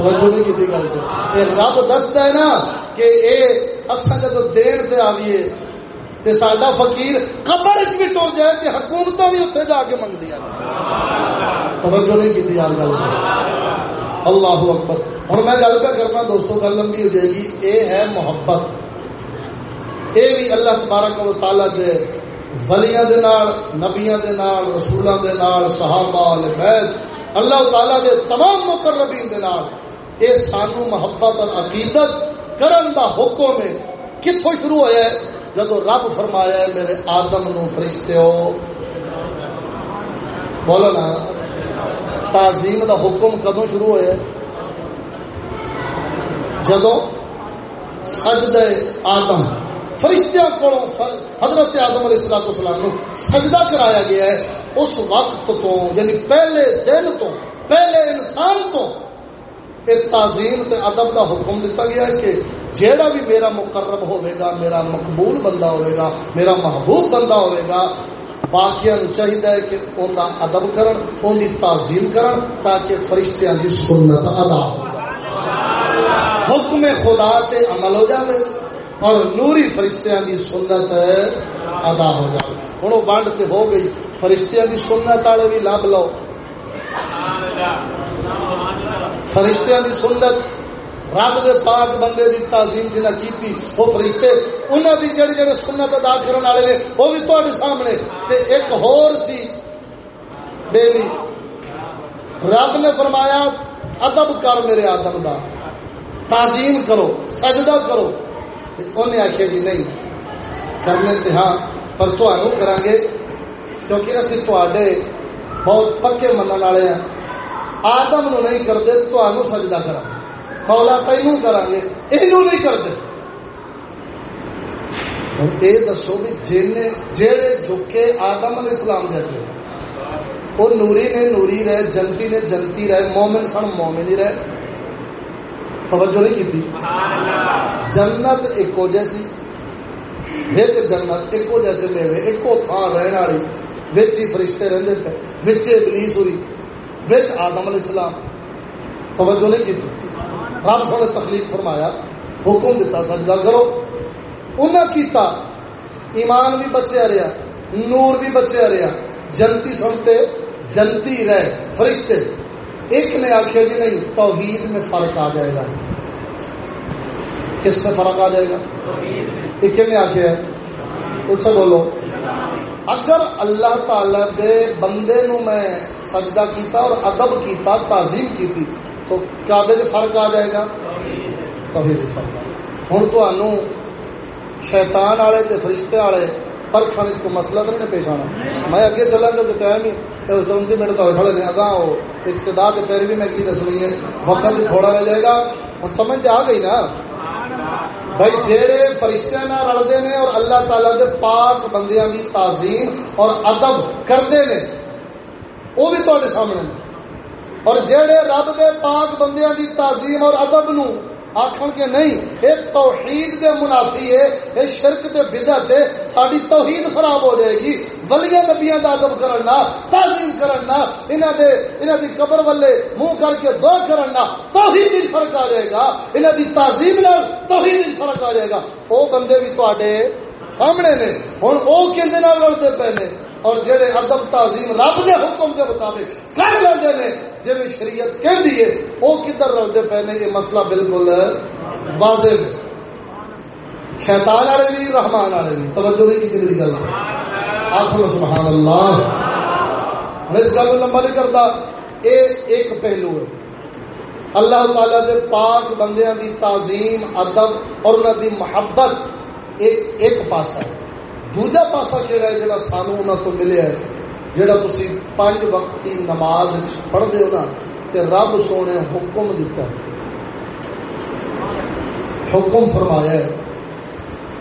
توجہ نہیں کی گل رب دستا ہے نا کہ یہ اصل جب دین پہ آئیے تے ساڈا فقیر قبر وچ بھی ٹر جائے تے حکومتاں بھی اوتھے جا کے منگدیاں توجہ نہیں کیتی یار گل۔ اللہ اکبر۔ ہن میں گل پہ کرنا دوستو، گل لمبی ہو جائے گی۔ اے ہے محبت۔ اے بھی اللہ تبارک و تعالی دے ولیاں دے نال، نبیاں دے نال، رسولاں دے نال، صحابہ ال بیت، اللہ تعالی دے تمام مقربین دے نال اے سانو محبت اور عقیدت کرن دا حکم ہے کتوں شروع ہوا ہے؟ جدو رب فرمایا ہے، میرے آدم نو فرشتے ہو۔ بولو نا۔ تعظیم دا حکم کدو شروع ہوا جدو سجدے آدم، فرشتیاں کو حضرت آدم علیہ السلام السلام سجدہ کرایا گیا ہے، اس وقت تو یعنی پہلے دن تو، پہلے انسان تو تعظیم تے ادب دا حکم دیتا گیا ہے کہ جیڑا بھی میرا مقرب ہوئے گا میرا مقبول بندہ ہوئے گا میرا محبوب بندہ ہوئے گا باقیاں چاہیے کہ ان کا ادب کرن ان کی تعظیم کرن تاکہ فرشتیاں دی سنت ادا ہو۔ حکم خدا تے عمل ہو جاوے اور نوری فرشتیاں دی سنت ادا ہو جائے ہوں وہ ونڈ تے ہو گئی، فرشتیاں دی سنت والے بھی لب لو۔ فرشتیاں دی سنت، رب دے پاک بندے دی تعظیم جنہ کیتی، وہ فرشتے، انہاں دی جڑی جڑی سنت ادا کرن والے نے، وہ بھی تہاڈے سامنے۔ تے ایک ہور سی دیوی رب نے فرمایا، ادب کر میرے آدم دا، تعظیم کرو، سجدہ کرو۔ انہیں آخیا جی نہیں، کرنے تے ہاں پر تہن کریں گے کیونکہ اسی تے بہت پکے من والے ہیں آدم نو نہیں کرتے تو سجدہ کرا مولا پہلو کرا گے یہ نہیں کرتے ہوں یہ دسو بھی جن جہے جھکے آدم علیہ السلام دے جیسے وہ نوری نے نوری رہے جنتی نے جنتی رہے مومن سن مومن ہی رہے توجہ نہیں کی جنت ایکو جیسی ایک جنت ایکو جیسے میوے ایکو تھان رہن والی بچ ہی فرشتے رہتے پہ بچ ابلیس ہوئی بچ آدم علیہ السلام۔ توجہ نہیں کی رب سونے تخلیق فرمایا حکم دیتا سجدہ کرو۔ انہیں کیتا ایمان بھی بچے رہا نور بھی بچے رہا جنتی سنتے جنتی رہ فرشتے۔ ایک نے آخیا جی نہیں توحید میں فرق آ جائے گا۔ کس میں فرق آ جائے گا؟ ایک نے آخیا اچھا بولو۔ اگر اللہ تعالی دے بندے نو میں سجدہ کیتا اور ادب کیتا، تعظیم کیتی، تو کعبے سے فرق آ جائے گا؟ توحید فرق ہوں تو شیطان والے تے فرشتے والے پرکھن اس کو مسئلہ تو نہیں پیش آنا؟ میں اگے چلا گا تو ٹائم ہی چونتی منٹ تو کھڑے نے، اگاں ہو، ابتدا کے پیر بھی میں کی دسنی ہے، وقت تھوڑا رہ جائے گا۔ اور سمجھ آ گئی نا؟ بھائی جہے فرشتے نہ رلتے ہیں اور اللہ تعالی دے پاک بندیاں دی تعظیم اور ادب کرتے ہیں وہ بھی تے سامنے اور جہے رب دے پاک بندیاں دی تعظیم اور ادب نو آخر کے نہیں یہ توحید دے منافی ہے یہ شرک دے بدعت ہے ساری توحید خراب ہو جائے گی۔ ولیاں نبیاں دا ادب کرنا تعظیم کرنا انہاں دے انہاں دی قبر والے منہ کر کے دعا کرنا توحید دی فرق آ جائے گا۔ انہاں دی تعظیم نال توحید دی فرق آ جائے گا۔ او بندے بھی تواڈے سامنے نے، ہن او کیندے نال لڑتے پے نے۔ اور جڑے ادب تعظیم رب دے حکم کے مطابق کر لیندے نے جی شریعت کہ وہ کدھر رلتے پے نے؟ یہ مسئلہ بالکل واضح شیطان والے بھی، رحمان والے بھی۔ توجہ نہیں کی میری گل۔ آخر سبحان اللہ۔ میں اس گل لمبا نہیں کرتا یہ ایک پہلو ہے۔ اللہ تعالی دے پاک بندیاں دی تعظیم، ادب اور انہاں دی محبت ایک ایک پاسا ہے۔ دوجا پاسا کہڑا ہے جڑا سانو انہاں تو ملیا ہے جڑا تسی پانچ وقت کی نماز پڑھدے ہو نا تے رب سونے حکم دیتا ہے حکم فرمایا ہے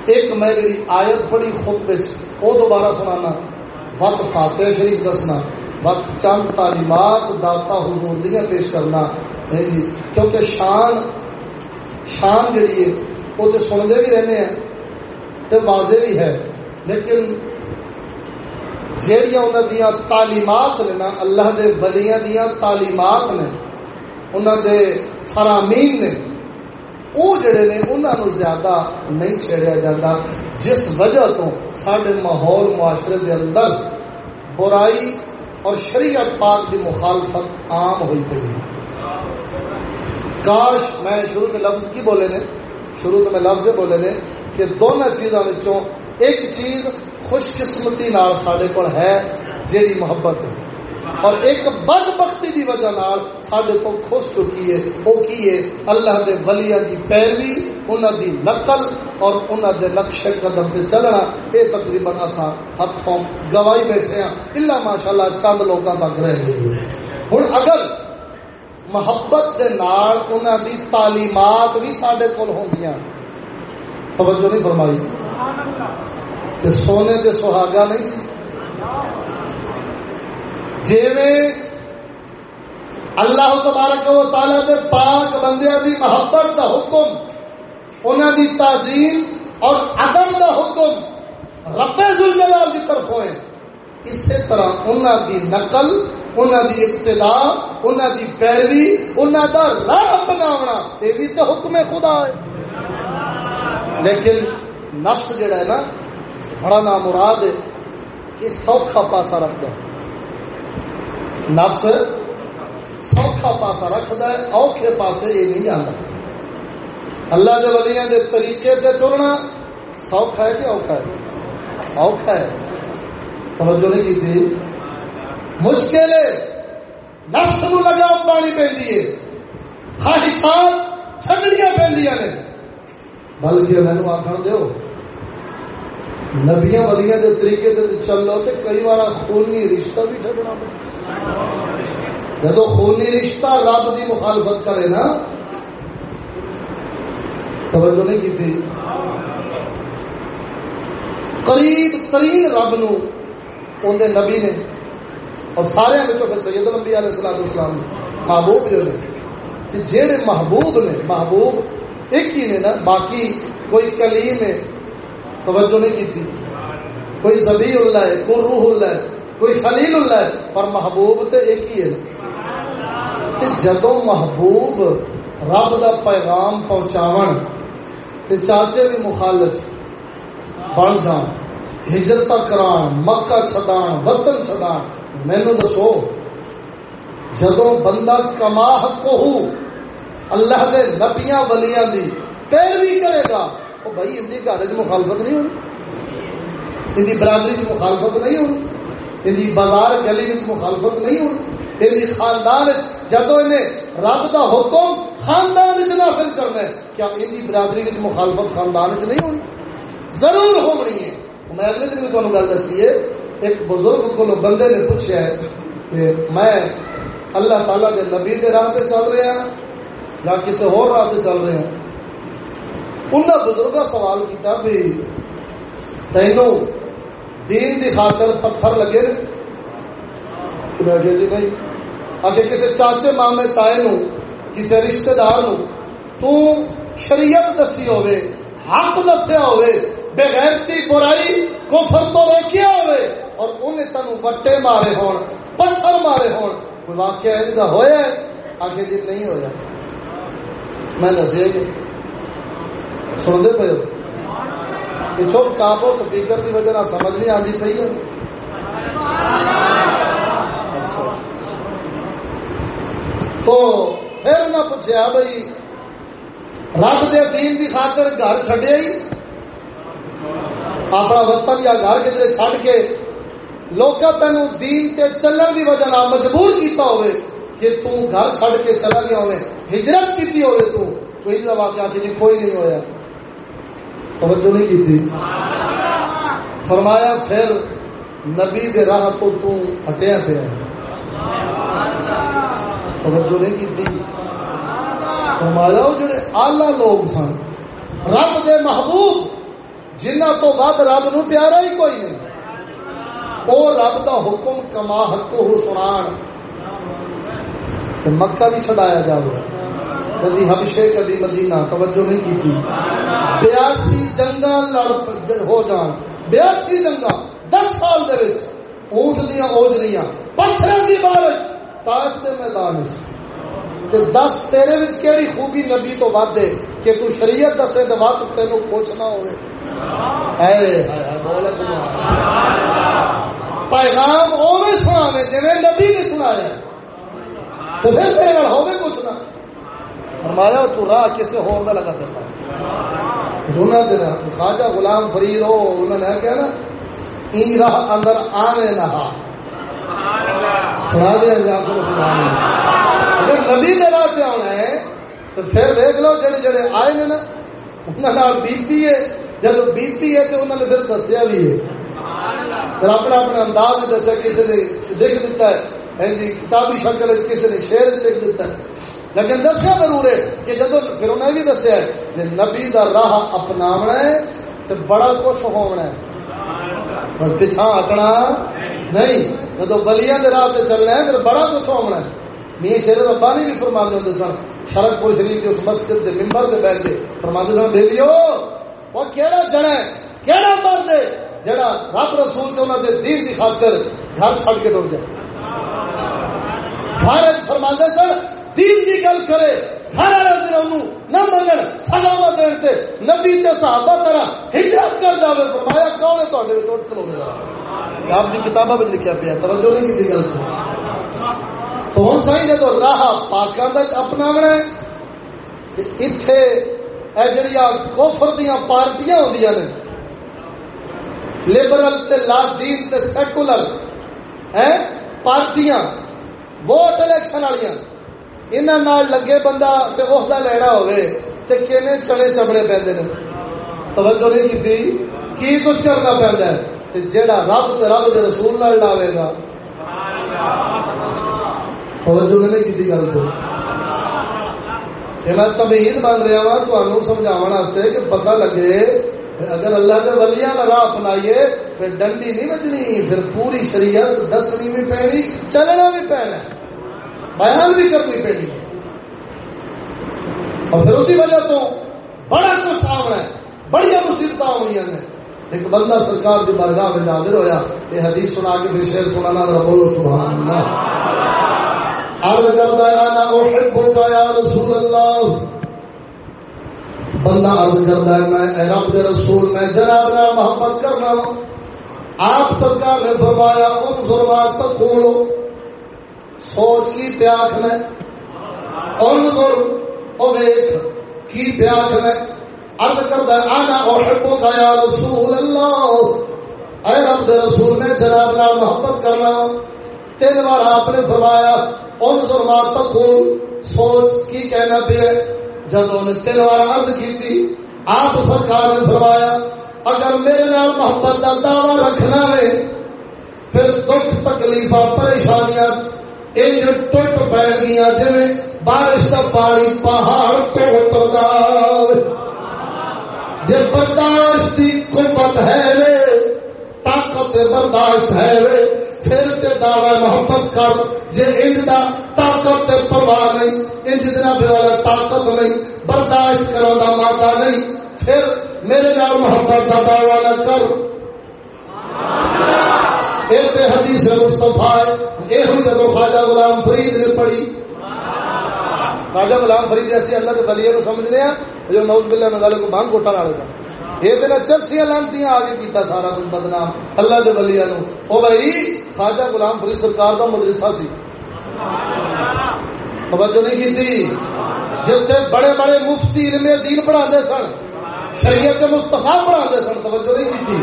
ایک میں جی آیت پڑھی خود وہ دوبارہ سنانا وقت فاتح شریف دسنا وقت چند تعلیمات داتا حضور دیا پیش کرنا جی کیونکہ شان شان جڑی ہے وہ تو سنتے بھی رہنے ہیں تو واضح بھی ہے لیکن جہیا انہوں دیا تعلیمات نے نا، اللہ دے بلیاں دیا تعلیمات نے انہوں دے فرامین نے وہ جڑے نے انہوں نے زیادہ نہیں چھیڑیا جاتا جس وجہ تو سارے ماحول، معاشرے دے اندر برائی اور شریعت پاک کی مخالفت عام ہوئی پی کاش میں شروع کے لفظ کی بولے نے، شروع تو میں لفظ بولے نے، کہ دونوں چیزوں ایک چیز خوش قسمتی نال سارے کو ہے، جیڑی محبت ہے۔ اور ایک بد بختی کی وجہ سڈے کو خوش چکی ہے وہ کی ہے، اللہ دے ولیاں کی پیروی انہوں دی نقل اور انہوں دے نقش قدم سے چلنا یہ تقریباً اصا ہاتھوں گوائی بیٹھے ہیں اللہ ماشاء اللہ چند لوگوں تک رہ گئی۔ ہوں اگر محبت دے نال انہوں دی تعلیمات بھی سڈے کول ہوں توجہ نہیں فرمائی۔ تے سونے دے سہاگا نہیں سی جی اللہ تبارک و تعالی دے پاک بندیاں دی محبت دا حکم انہوں دی تعظیم اور عدم دا حکم رب ذوالجلال دی طرف ہوئے اسی طرح انہوں دی نقل انہوں دی ابتدا انہوں دی پیروی انہوں دا راہ بناونا یہ بھی تو حکم خدا ہے لیکن نفس جڑا ہے نا، بڑا نام مراد ہے یہ سوکھا پاسا رکھتا ہے۔ نفس سوکھا پاسا رکھتا ہے، اوکھے پاسے یہ نہیں جانا اللہ کے ولیاں دے طریقے سے ٹرنا سوکھا ہے کہ اوکھا ہے؟ اوکھا ہے۔ توجہ نہیں کی تھی؟ مشکل ہے۔ نفس نو لگا پانی پہ خواہشات چھڑیاں پہ نے بلکہ مینو آخر دو نبیا ولیاں دے طریقے سے چل لو تو کئی بار خونی رشتہ بھی چھڈنا جب خونی رشتہ رب کی مخالفت کرے نا، توجہ نہیں کی تھی؟ قریب ترین رب نو اندر نبی نے، اور سارے پھر سید لمبی علیہ السلام اسلام محبوب جو نے جہے محبوب نے، محبوب ایک ہی نے نا، باقی کوئی کلیم ہے۔ توجہ نہیں کی تھی۔ کوئی زبی اللہ ہے، کوئی روح اللہ ہے، کوئی خلیل اللہ ہے، پر محبوب تو ایک ہی ہے۔ تے جدو محبوب رب دا پیغام پہنچاو چاچے بھی مخالف بن جان، ہجرت کران، مکہ چھڈان، وطن چھڈان مینو دسو جدو بندہ کما حق ہو، اللہ دے نبیاں ولیاں دی پیروی کرے گا وہ بھائی ان کی گھر چ مخالفت نہیں ہونی ان کی برادری چ مخالفت نہیں ہونی ان کی بازار گلی مخالفت نہیں ہونی ان کی خاندان جدو انہیں رب کا حکم خاندان چ نافذ کرنا ہے کیا ان کی برادری میں مخالفت خاندان چ نہیں ہونی ضرور ہونی ہے میں اگلے دن بھی تمہیں گل دسی ہے ایک بزرگ کو بندے نے پوچھا ہے کہ میں اللہ تعالیٰ کے نبی کے راہ پہ چل رہا ہوں یا کسی اور راہ پہ چل رہے ہیں انہیں بزرگ سوال کیا بھی تینوں دین دی خاطر پتھر لگے جی بھائی اگر کسی چاچے مامے تائے نو کسی رشتے دار نو تو شریعت دسی ہوئے حق دسیا ہوئے بغیرتی برائی کفر تو روکیا ہوئے اور انہیں تینوں وٹے مارے ہون، پتھر مارے ہون۔ کوئی واقعہ ہے ہویا ہے؟ آگے دن جی نہیں ہویا۔ میں دسے گی سنتے پہ کہ چپ چاپ ہو سپیکر کی وجہ سمجھ نہیں آتی پی ہے؟ اچھا. تو پھر میں پوچھا بھائی رب دے دین کی خاطر گھر چڈیا ہی؟ اپنا وطن یا گھر کدھر چڈ کے لوگ تین دین کے چلن کی وجہ مجبور کیتا ہوئے کہ تو گھر چڈ کے چلا گیا ہوئے، ہجرت کی ہوئے تو کوئی واقعہ کوئی نہیں ہویا۔ توجہ نہیں کی تھی۔ فرمایا، پھر نبی دے راہ تو تو ہٹیا پیا۔ توجہ نہیں کی تھی۔ فرمایا، وہ جڑے آلہ لوگ سن، رب دے محبوب، جنہ تو بعد رب نو پیارا ہی کوئی نہیں۔ وہ رب دا حکم کما حق ہو سنان مکہ بھی چھڈایا جاؤ کدی حبشے کدی مدینہ، توجہ نہیں کی تھی۔ بیاسی جنگا لڑ ہو جان۔ بیاسی جنگا دس سال دے اونٹ دیا اوجلیاں پتھر کی بارش، تاج کے میدان دس تیرے وچ کیڑی خوبی نبی تو ود ہے کہ تو شریعت دسے تو ود تین کچھ نہ ہوئے۔ پیغام اوے سنا جی نبی نے سنایا۔ تو پھر تیرے ہوگے کچھ نہ۔ فرمایا، تو راہ کسی ہور دا لگا دیتا انہوں نے خواجہ غلام فرید ہو انہوں نے کہا نا، ای راہ اندر آنے نہ سنا دیا جا کو سنا اگر نبی دے راہ پہ آنا ہے، تو پھر دیکھ لو جڑے جڑے آئے نے نا، انہوں نے بیتی ہے، جب بیتی ہے تو انہوں نے پھر دسیا بھی ہے۔ پھر اپنا اپنا انداز دسیا، کسی نے لکھ دیتا ہے جی کتابی شکل کسی نے شعر لکھ دیتا ہے۔ لیکن دسیا ضرور ہے کہ جب پھر انہیں بھی دسیا کہ نبی دا راہ اپنا ہے تو بڑا کچھ ہونا ہے۔ بس پچھا ہٹنا نہیں۔ جب بلیا کے راہ سے چلنا ہے پھر بڑا کچھ ہونا ہے۔ میاں شیر ربانی بھی فرما دے سن، شرک پور شریف اس مسجد کے ممبر سے بیٹھ کے فرما دے سن بھیجو وہ کہڑا جڑا ہے؟ کہڑا مرد ہے؟ جڑا رب رسول کے انہوں نے دین کی خاطر گھر چھڑ کے ڈر جائے۔ گھر فرما سن دین کی گل کرے، گھر والے نہ منگن سزا دین سے نبی تے صحابہ طرح ہجرت کر جاوے، فرمایا، کون ہے تواڈے وچ اٹھ کلو میرا؟ آپ کی کتاباں وچ لکھیا پیا، توجہ نہیں کیتی گل تو۔ ہن سائیں جدو راہ پاکاں دا اپناونا ہے۔ تے ایتھے اے جڑیاں کفر دیاں پارٹیاں ہوندیاں نے لبرل تے لا دین تے سیکولر ہیں، پارٹیاں ووٹ الیکشن والیاں۔ انہوں لگے بندہ عہدہ لینا ہوئے تے کینے چنے چمڑے پہنتے ہیں توجہ نہیں کی کی کچھ کرنا پہنتا ہے تے جیڑا رب تے رب دے رسول نال لاوے گا توجہ نہیں کی گل کو میں تمہید بن رہا وا تمہیں سمجھا کہ پتہ لگے اگر اللہ کے ولیاں کا راہ اپنائیے پھر ڈنڈی نہیں بجنی پھر پوری شریعت دسنی بھی پینی چلنا بھی پینا بیان بھی کرنی پڑی ہے۔ اور پھر اسی وجہ تو بڑا کچھ آنا ہے، بڑی مصیبت ہونی نے ایک بندہ سرکار کی برگاہ میں حاضر ہویا، یہ حدیث سنا کے پھر شیر سنانا ذرا بولو، سبحان اللہ۔ عرض کرتا ہے، انا احبک یا رسول اللہ۔ بندہ عرض کرتا ہے، میں اے رب دے رسول، میں جناب نہ محبت کرنا ہوں۔ آپ سرکار نے فرمایا ان ضرورات تک کھولو سوچ کی پیاکھ میں انظر او ویکھ کی پیاکھ میں۔ عرض کرتا ہے، انا احبک یا رسول اللہ. اے رب دے رسول، میں جناب نال محبت کرنا تین بار آپ نے فرمایا انظر ما تقول سوچ کی کہنا پہ جب انہیں تین بار عرض کی تھی، آپ سرکار نے فرمایا، اگر میرے نال محبت کا دعوی رکھنا ہے، پھر دکھ، تکلیفاں، پریشانیاں انج ٹوٹ پی گیا جی بارش کا پانی پہاڑ تو اترتا۔ جی برداشت کی قوت ہے وے، طاقت برداشت ہے وے، پھر تے دعوی محبت کر۔ جی انج دا طاقت پرواہ نہیں، انج جناب والا طاقت نہیں، برداشت کرو دا مادہ نہیں۔ پھر میرے نال محبت کا دعوی نہ کر۔ حدیث مستفا یہ ہوئی خواجہ غلام فرید نے پڑھی۔ خواجہ غلام فرید اللہ کے کو سمجھنے ہیں، جو نوز کو کوٹا سن یہ تیرا آگے کیتا سارا کچھ بدنام۔ اللہ کے ولیہ نو او بھائی، خواجہ غلام فرید سرکار کا مدرسہ سی۔ توجہ نہیں کی تھی؟ جتنے بڑے بڑے مفتی علم دین پڑھا سن۔ شریعت مستفا پڑھا سن، توجہ نہیں کی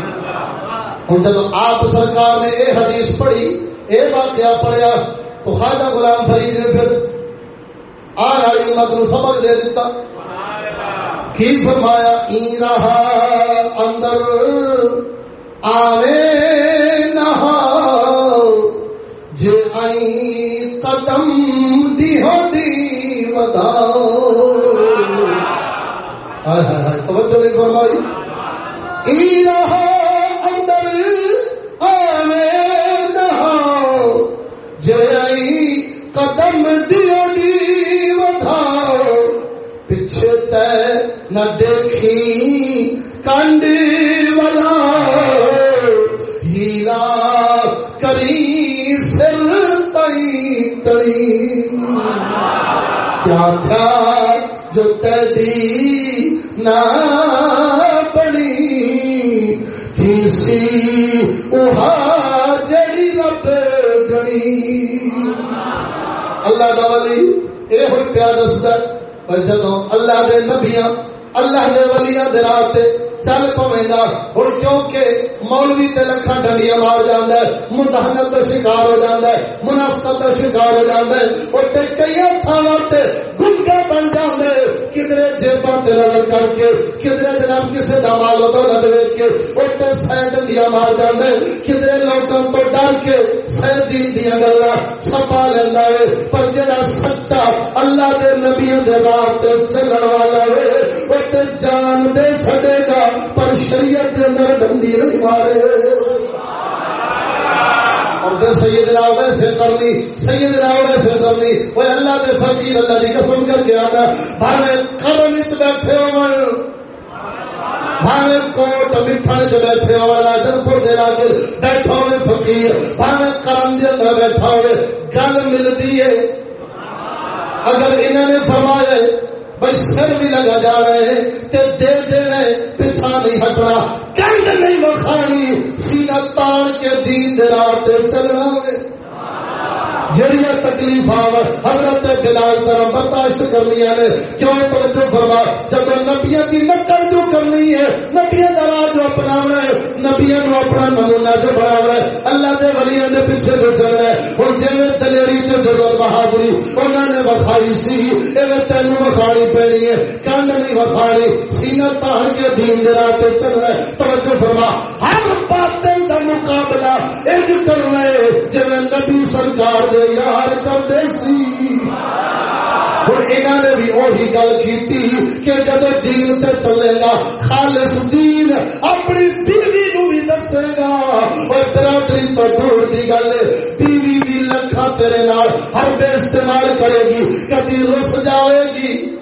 ہوں جب آپ سرکار نے یہ حدیث پڑھی، یہ واقعہ پڑھیا، تو خواجہ غلام فرید نے پھر آن والی امت نو سبق دے دیتا کی فرمایا؟ ای رہا اندر، آوے نہا، جے آئی قدم دی ہو دی ودا ہائے ہائے ہائے توجہ نہیں فرمائی۔ ای رہا۔ اندر آوے قدم دی پیچھے تے نہ دیکھی کنڈی والا۔ ہیرا کری سر تئی تڑی۔ کیا تھا؟ جو تیری نہ بنی تیسی اہا جڑی رب گنی۔ اللہ دا ولی اے ہوئی پیا دستا پر جدو اللہ دے نبیاں، اللہ دے ولیاں دے راتے چل پوے گا ہن کیونکہ مولوی تے لکھا ڈنڈیاں مار جانا ہے مدہنت کا شکار ہو جانا ہے منافقت کا شکار ہو جانا ہے اور کئی تھاواں تے گنگا بن جانے کدرے جیباں نظر کر کے جناب مال ویچ کے مار ڈر کے ہے۔ پر جڑا سچا اللہ دے نبیوں دے راہ چلن والا ہے جان دے چھڈے گا، پر شریعت دے اندر ڈنڈی نہیں مارے۔ اور دے سیدنا ویسے کرنی، سیدنا ویسے کرنی۔ وہ اللہ دے فقیر، اللہ دی قسم کر کے آنا۔ بھاوے کرم وچ بیٹھے ہون بھاوے کوٹ مٹھن چ بیٹھے ہو لاجن پور دے لاگے بیٹھا ہوئے فقیر۔ بھاوے دے اندر بیٹھا ہوئے، گل ملتی ہے۔ اگر انہوں نے فرمایا بھائی سر بھی لگا جا رہے تے دے دے رہے پیچھا نہیں ہٹنا۔ کنڈ نہیں مکھانی، سینہ تان کے دین دے راہ تے چلنا ہوئے جڑیاں تکلیف حضرت بلال طرح برداشت کرنی نے، کیوں توجہ فرما، جب نبیاں کی نقل جو کرنی ہے، نبیاں کا راہ جو اپنا ہے، نبیاں نو اپنا نمونہ جو بنا ہے، اللہ دے ولیاں دے پیچھے جو چل ہے۔ اور جی دلیری تے ضرورت بہادری انہوں نے وکھائی سی، ایویں تین وکھائی پینی ہے۔ کنڈ نہیں وکھائی، سینہ تان کے دین دے راہ تے چل رہا ہے۔ توجہ فرما، ہر باطل دا مقابلہ ایک کرنا ہے جی نبی سرکار دے یار کرتے سی ہوں انہوں نے بھی وہی گل کی کہ جب دین تے چلے گا، خالص دین اپنی بیوی نو بھی دسے گا۔ اور برادری تو دور کی گل بیوی بھی لکھا تیرے نال ہر بے استعمال کرے گی، کدی رس جائے گی۔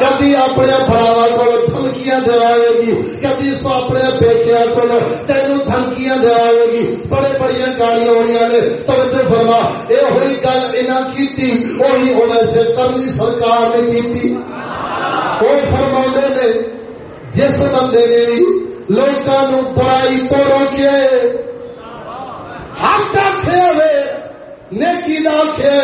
کدی اپنے براوا کو دھمکیاں دے گی، کدی سو اپنے بیٹیا کو تین دھمکیاں دے گی۔ بڑے بڑی گاڑیاں ہونی نے توجہ فرما، یہ ہوئی گل انہیں کی وہی ہونا سے کرنی سرکار نے کی وہ فرما نے، جس بندے نے بھی لوگوں برائی تو روکے حق آخے ہوئے، نیکی آخے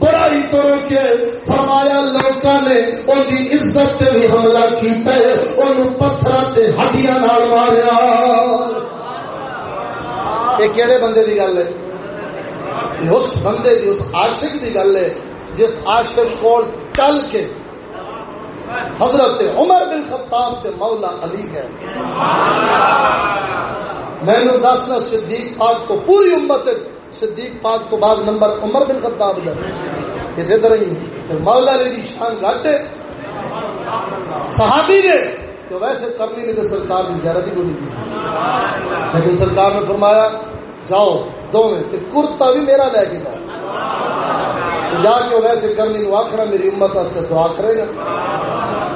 برائی تو روکے۔ فرمایا لوکاں نے ان کی عزت تے بھی حملہ کیتا ہے۔ ان پتھر تے ہڈیاں نال ماریا۔ یہ کہڑے بندے دی گل ہے؟ اس بندے دی اس عاشق دی گل ہے جس عاشق کو چل کے حضرت عمر بن خطاب کے مولا علی ہے۔ میں نے دسنا صدیق پاک کو پوری امت صدیق پاک تو بعد نمبر عمر بن خطاب دا اسی طرح ہی مولا علی دی شان گھٹ صحابی نے تو ویسے کرنی نے تو سرکار کی زیارت ہی نہیں لیکن سرکار نے فرمایا، جاؤ دو میں تے کرتا بھی میرا لے کے جاؤ۔ تو جا کے ویسے کرنی نو آخر میری امت واسطے دعا کرے گا۔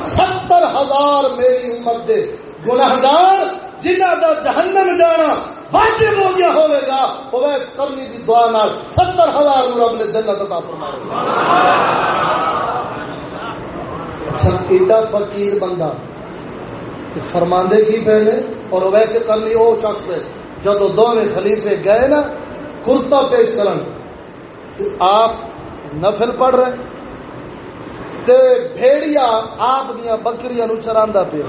ستر ہزار میری امت دے۔ گناہگار جنہ دا جہنم جانا واجب ہو گیا ہوئے گا وہ کرنی دی دعا نال ستر ہزار رب نے جنت عطا فرمائے۔ اچھا ایڈا فقیر بندہ فرماندے کی پہلے اور ویسے کرنی وہ شخص ہے جب دونوں خلیفے گئے نا، کرتا پیش کرن۔ تو آپ نفل پڑھ رہے تے بھیڑیا آپ دیا بکریاں نو چراندا پیا۔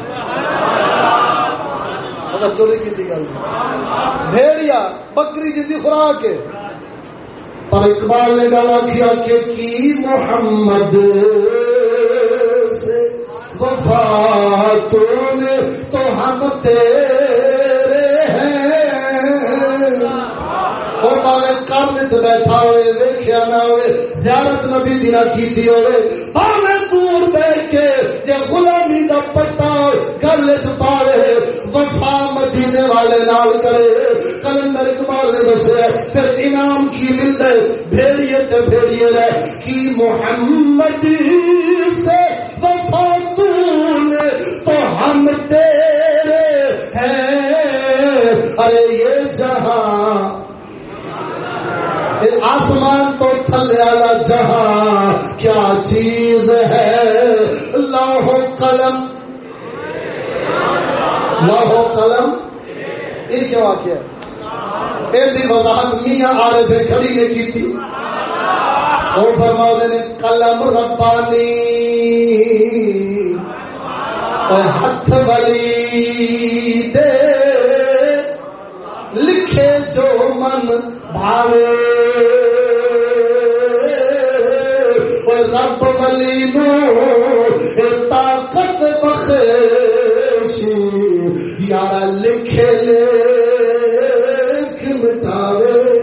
اگر چوری کی گل۔ بھیڑیا، بکری جن کی خوراک ہے۔ پر اقبال نے گالا کیا کہ کی محمد سے وفا تو نے تو ہم تیرے ہیں۔ اور باوے کام سے بیٹھا ہوئے، ویکھیا نہ ہوئے، زیارت نبی دی نہ کیتی ہوئے۔ باوے دور بیٹھ کے جے غلامی دا پٹا گل چ پاوے وفا مدینے والے نال کرے۔ کلندر اقبال نے دسیا پھر انعام کی ملتا ہے بھیڑیے تے بھیڑیے رہ کی محمد سے وفا تو نے تو ہم تیرے ہیں۔ ارے یہ جہاں۔ آسمان تو تھلے والا جہاں، کیا چیز ہے؟ لاہو قلم۔ لاہو قلم۔ یہ کیا واقعہ ہے یہ وضاحت میاں آرے سے کھڑی نے کی تھی۔ اور فرما نے قلم ربانی۔ ہاتھ والی دے۔ لکھے جو من بھاوے۔ رب ولی نو طاقت بخشی یار لکھے لے مٹاوے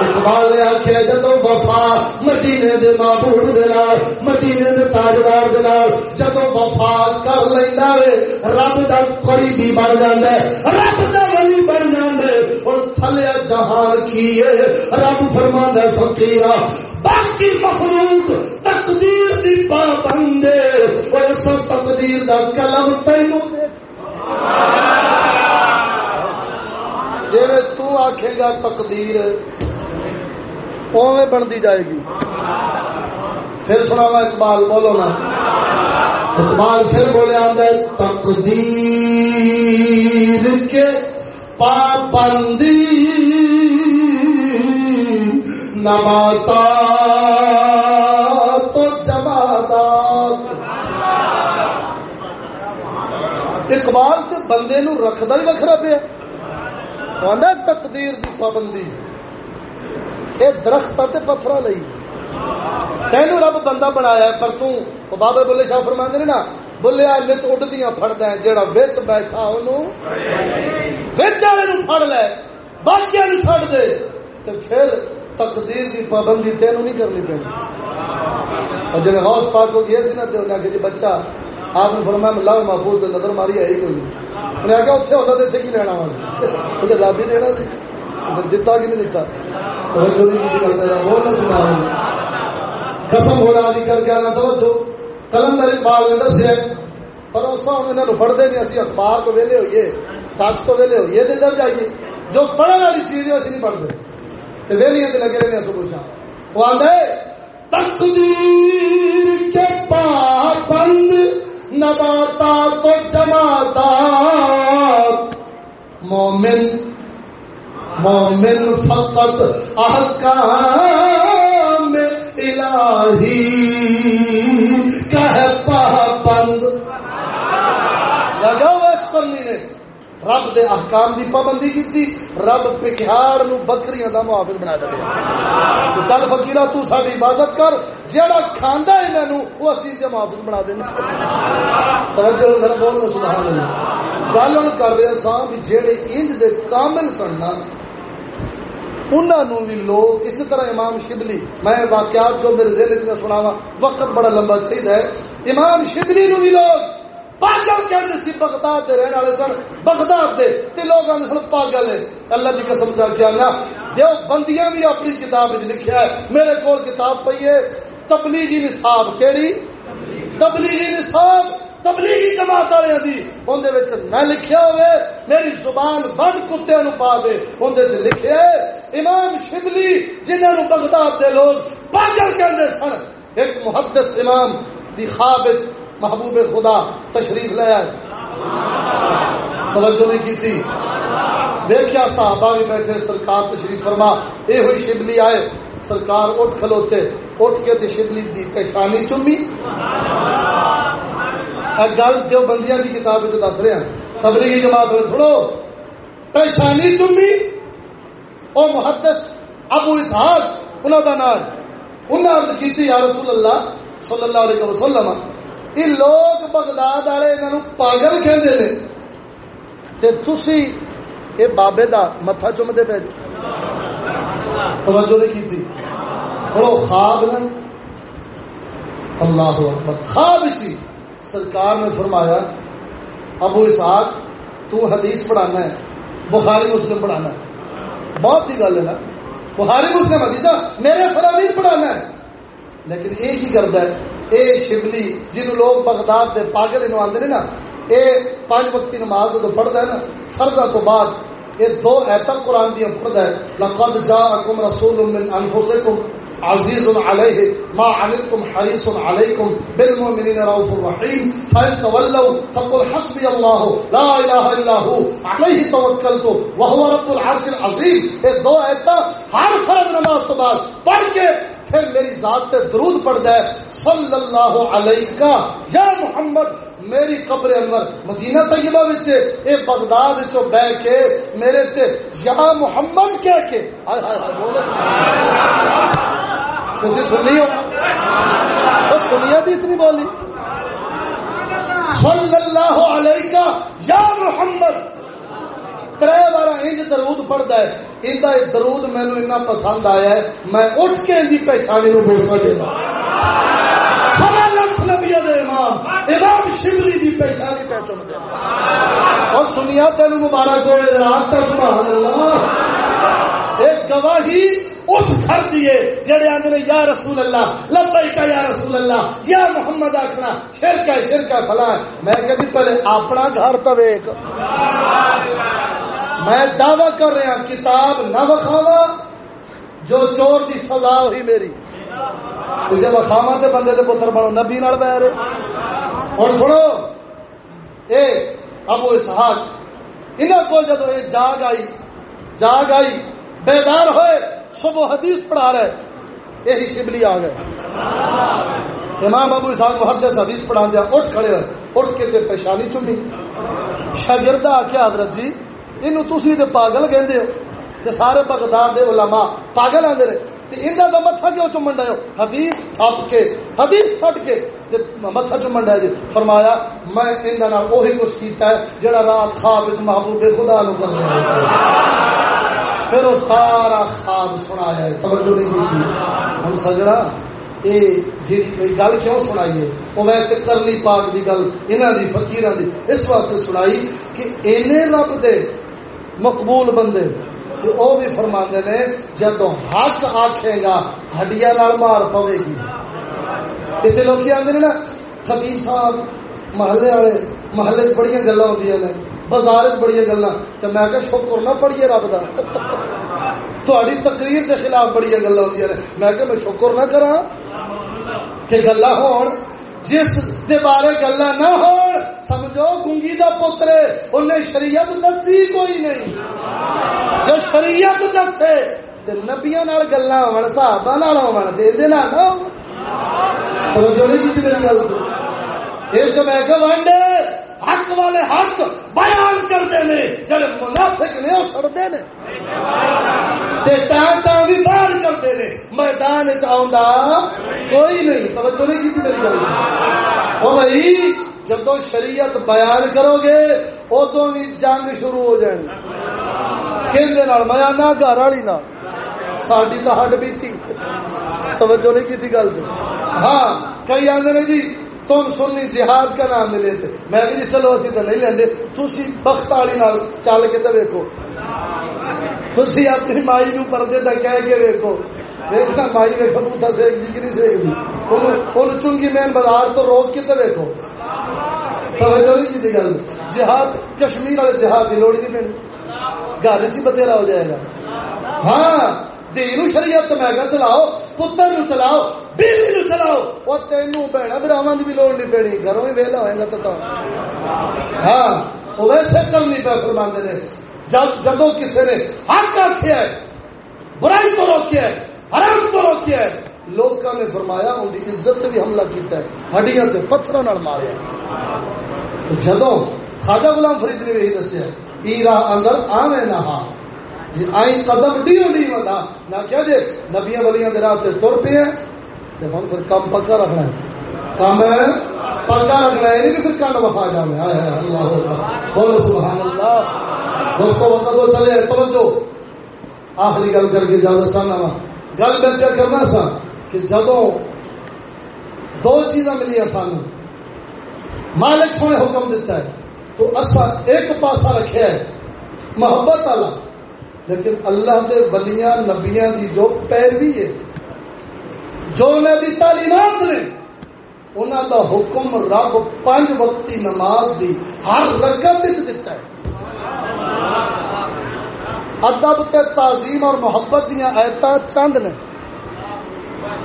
اقبال نے آخیا جدو وفا مدینے دے معبود دے نال، مدینے دے تاجدار دے نال جدو وفا کر لینا وے، رب دا قریبی بن جاندا ہے۔ رب دا ولی بن جاندا ہے۔ اور تھلے جہان کی رب فرماندا ہے، فقیرا باقی مخلوق تقدیر دی پابند اور اس تقدیر دا کلم تینوں جی تو آکھے گا تقدیر اوے بنتی جائے گی۔ پھر سنا اقبال، بولو نا۔ اقبال پھر بولے آدھا تقدیر کے پابندی۔ نماتا تو جماتا اقبال کے بندے نو رکھدا ہی وکھرا پیا۔ تقدیر دی پابندی۔ یہ درخت پتھر لئی۔ تین رب بندہ بنایا ہے، پر تو بابے بولے شاہ فرما نے نا بولیا نت اڈدیاں فڑدا جیڑا وچ بیٹھا انہوں وچ والے فڑ لے، باقیاں نو چھڑ دے، تے پھر تقدیر دی پابندی تینوں نہیں کرنی پینی۔ اور جب غوث پاک کو گیا سی نا تے انہاں کہ جی بچہ، آپ نے فرمایا اللہ محفوظ نظر ماری ہے ہی کوئی نہیں۔ انہیں آخیا اتنے ہوتا تو اتنے کی لینا وا سی رب ہی دینا سی دتا کہ نہیں دتا۔ قسم ہونا جی کر کے آنا، توجہ۔ کلندر اقبال نے دسیا پر اس انہوں پڑھتے نہیں، اسی اخبار تو ویلے ہوئیے تاج تو ویلے ہوئیے دل جائیے جو پڑھنے والی چیز ہے، اسی نہیں پڑھتے۔ تو ویلیاں لگے رہے صبح شام وہ آدھے تقدیر کے پابند نباتا تو جماتا مومن مومن فقط احکام الہی۔ رب دے احکام دی پابندی کی رب پکھیار نو بکریاں دا محافظ بنا دے تو چل فقیرہ، تو ساری عبادت کر، جیڑا کھاندا انہاں نو، او اسی دے محافظ بنا دینا توجہ ذرا بول سبحان اللہ۔ گل کر رہے ساں بھی جیڑے انج دے کامل سننا انہوں بھی لوگ اسی طرح امام شبلی، میں واقعات جو میرے ذہن میں سناوا وقت بڑا لمبا چاہیے ہے۔ امام شبلی نو بھی لوگ پاگل کہتے سی بغداد دے رہنے والے سن، بغداد دے، تے لوگ آتے سن پاگل ہے اللہ کی قسم کر کے آنا جو بندیاں بھی اپنی کتاب وچ لکھیا ہے، میرے کو کتاب پی ہے، تبلیغی نصاب کیڑی؟ تبلیغی نصاب، تبلیغی جماعت والے دی۔ اندر نہ لکھیا ہوئے، میری زبان بند کتے نو پا دے۔ اندر لکھے امام شبلی جنہوں نے بغداد دے لوگ پاگل کہندے سن، ایک محدث امام دی خواب محبوب خدا، تشریف لے آئے۔ توجہ نہیں کی تھی دیکھا صحابہ بھی بیٹھے، سرکار تشریف فرما اے ہوئی شبلی آئے۔ سرکار اٹھ کھلوتے، اٹھ کے شبلی دی پیشانی چومی۔ گل جو بندیاں کی کتاب دس رہے ہیں۔ تبلیغی جماعت میں تھوڑو پیشانی چومی۔ او محدث ابو اسحاق انہوں کا نام انہیں عرض کی یا رسول اللہ صلی اللہ علیہ وسلم یہ لوگ بغداد والے انہوں پاگل کہتے ہیں تے تسی اے بابے دا متھا چومتے پہ جو توجہ نہیں کی تھی بڑو خواب نے اللہ اکبر خواب چی سرکار نے فرمایا ابو اسحاق تو حدیث پڑھانا ہے بخاری مسلم پڑھانا ہے بہت ہی گل ہے نا بخاری مسلم حدیث میرے فرامین پڑھانا ہے لیکن یہ کی کرتا ہے، اے شبلی جن لوگ بغداد دے پاگل انہوں آتے ہیں نا، اے پانچ وقتی نماز جو پڑھتا ہے نا فرضہ تو بعد یہ دو ایتا قرآن دیا پڑھتا ہے، لقد جاءکم رسول من انفسکم عزیز علیہ ما عنتم حریص علیکم بالمؤمنین رؤوف الرحیم فإن تولوا فقل حسبی اللہ، لا الہ الا هو، علیہ توکلت وهو رب العرش العظیم۔ یہ دو ایتا ہر فرض نماز تو بعد پڑھ کے پھر میری ذات تے درود پڑھتا ہے، صلی اللہ علیہ یا محمد، میری قبر انور، مدینہ طیبہ وچ اے بغداد وچوں بہ کے میرے تے، یا محمد کہہ کے ہائے ہائے ہائے، بولے۔ تسی سنی ہو؟ تو سنیا دی اتنی بولی۔ صلی اللہ علیہ یا محمد تر بار انج درود پڑھتا ہے، اندا درود مینو اتنا پسند آیا ہے، میں اٹھ کے ان کی پہچانی نو بول سکے۔ سوا لکھ نبیا امام امام شبلی دی پہچانی پہ چم دے۔ اور سنیا تین مبارک ہوئے سبحان اللہ۔ ایک گواہی اس گھر دیے جڑے آدھے یا رسول اللہ لبئی کا یا رسول اللہ، یا محمد آخنا شرکا شرکا فلا میں کہ پہلے اپنا گھر تو ویک۔ میں دعوی کر رہا کتاب نہ وکھاوا، جو چور دی سزا ہوئی میری۔ جب وکھاوا تے بندے دے پتر بنو نبی نال بہ رہے۔ اور سنو، اے ابو اسحاق، انہاں کو جدو یہ جاگ آئی جاگ آئی، بیدار ہوئے سب صبح حدیث پڑھا رہے یہی شبلی آ گئے۔ امام ابو اسحاق محدث حدیث پڑھا دیا، اٹھ کھڑے ہوئے۔ اٹھ کے تے پیشانی چمی شاگردہ آخیا حضرت جی یہ تھی تو پاگل کہتے ہو۔ تے سارے بغداد دے علماء پاگل آتے رہے۔ انہوں کا متھا کیوں چومن ڈے حدیث تھپ کے، حدیث چھٹ کے متھا چومن ڈے جی۔ فرمایا، میں اندر وہی کچھ کیتا ہے جڑا رات خواب محبوب خدا نو کر پھر وہ سارا خواب سنایا توجہ نہیں کی ہم سجڑا گل کیوں سنائی وہ ویسے کرلی پاک دی گل انہوں دی فقیر دی۔ اس واسطے سنائی کہ اینے رب دے مقبول بندے تو وہ بھی فرما نے جدو حق آخے گا ہڈیا مار پوے گی۔ اتنے لوگ آتے نا خطیب صاحب، محلے والے، محلے بڑی گلا ہوں نے۔ بازار بڑی گلا تو میں کہ شکر نہ پڑھیے رب کا تھوڑی تقریر کے خلاف بڑی گلا ہوں نے۔ میں کہ میں شکر نہ کرا کہ گلا ہون۔ جس دے بارے گلا نہ ہو سمجھو گنگی دا پوترے انہیں شریعت دسی کوئی نہیں۔ جو شریعت دسے، تے نبیاں نال گلا ہون، صحابہ نال ہون، دے دے نہ نہ توجہ نہیں کی میری گل۔ ایک میں کہ وانڈے! حق والے حق بیان کرتے ہیں جڑے منافق نے وہ سڑتے ہیں تے تاں بھی باہر کرتے ہیں میدان چاہتا کوئی نہیں۔ توجہ نہیں کی میری گل؟ او بھائی جدو شریعت بیان کرو گے ادو بھی جنگ شروع ہو جائے کہ میں آنا گھر والی نہ ساری تو ہڈ بیتی۔ توجہ نہیں کی گل؟ ہاں کئی آدھے جی تم سنی جہاد کا نام ملے تھے۔ میں بھی جی چلو اسی تو نہیں لیندے تھی بخت والی چل کے تو ویکو تھی اپنی مائی نو پردے تک کہہ کے ویکو ویکنا مائی ویکو بوتا سیک دی کہ نہیں سیک دی۔ ان چنگی مین بازار تو روک کے تو ویکو توجہ نہیں کی جی گل۔ جہاد، کشمیر والے جہاد کی لوڑ نہیں پینی۔ گھر چ بتھیرا ہو جائے گا۔ ہاں دین شریعت میں کہ چلاؤ۔ پتر نو چلاؤ بیوی نو چلاؤ وہ تینوں بہنا براواں دی بھی لوڑ نہیں پینی گھروں ہی ویلا ہوئے گا تو ہاں وہ ویسے کرنی پہ فرماندے نے جب جدو کسی نے حق آخیا ہے برائی تو روکیا ہے حرام تو روکیا ہے لوگوں نے فرمایا ان کی عزت بھی حملہ کیتا ہے ہڈیاں تے پتھروں ماریا جدو خواجہ غلام فرید نے یہی دسیا ای راہ اندر آویں نہ ہاں جی آئی قدم ڈیو ڈیو ودا نہ کیا جے نبیاں ولیاں دے راہ تے ٹر پے تے ہن پھر کام پکا رکھنا ہے۔ کام پکا رکھنا ہے نہیں کہ پھر کان وفا جاوے۔ ہائے ہائے، اللہ بولو سبحان اللہ۔ دوستو، وقت تو چلے توجہ آخری گل کر کے اجازت چاہنا وا۔ گل میں کیا کرنا سا کہ جدو دو چیزاں ملی سان مالک سونے حکم دیتا ہے، تو اصا ایک پاسا رکھا ہے، محبت والا۔ لیکن اللہ دے ولیاں، نبیاں دی جو پیروی ہے، جو انہیں دی تعلیمات نے انہوں دا حکم رب پانچ وقتی نماز دی ہر رقم دیتا ہے۔ ادب تے تعظیم اور محبت دیا ایت چند نے۔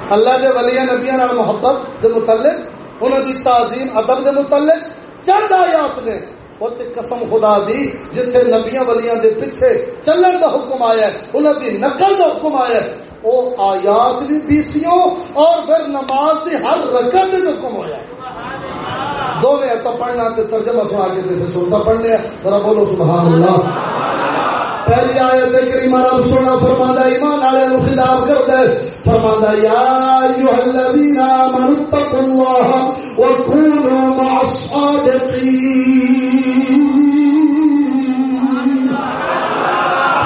اللہ دے ولیاں، نبیاں نال محبت دے متعلق، انہاں دی تعظیم، ادب دے متعلق چند آیات نے۔ تے قسم خدا دی جتھے نبیاں ولیاں دے پیچھے چلن دا حکم آیا ہے انہاں دی نقل دا حکم آیا ہے۔ او آیات بھی بیسیوں اور پھر نماز دی ہر رکعت دے حکم ہویا ہے۔ دو میں پڑھنا تے ترجمہ سنا کے تے چھوٹا پڑھنے ذرا بولو سبحان اللہ۔ پہلی آیت کریمہ رب سونا فرماندا ایمان والے نو خطاب کردا ہے فرماندا یا ایھا الذین آمنوا اتقوا اللہ وکونوا مع الصادقین۔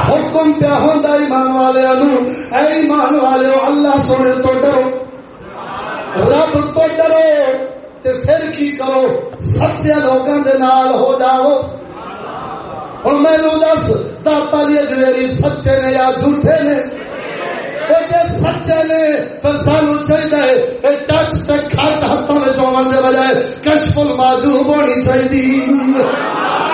حکم پہ ہوندا ایمان والے نو، اے ایمان والے اللہ سونے تو ڈرو۔ رب تو ڈرو، تے پھر کی کرو؟ سچے لوگوں دے نال ہو جاؤ۔ ہوں مینو دس تاپا دی اجمیری سچے نے یا جھوٹے نے؟ سچے نے، تو سانو چاہیے ٹچ خرچ ہاتھوں میں چون کے بجائے کشفل معذوب ہونی چاہیے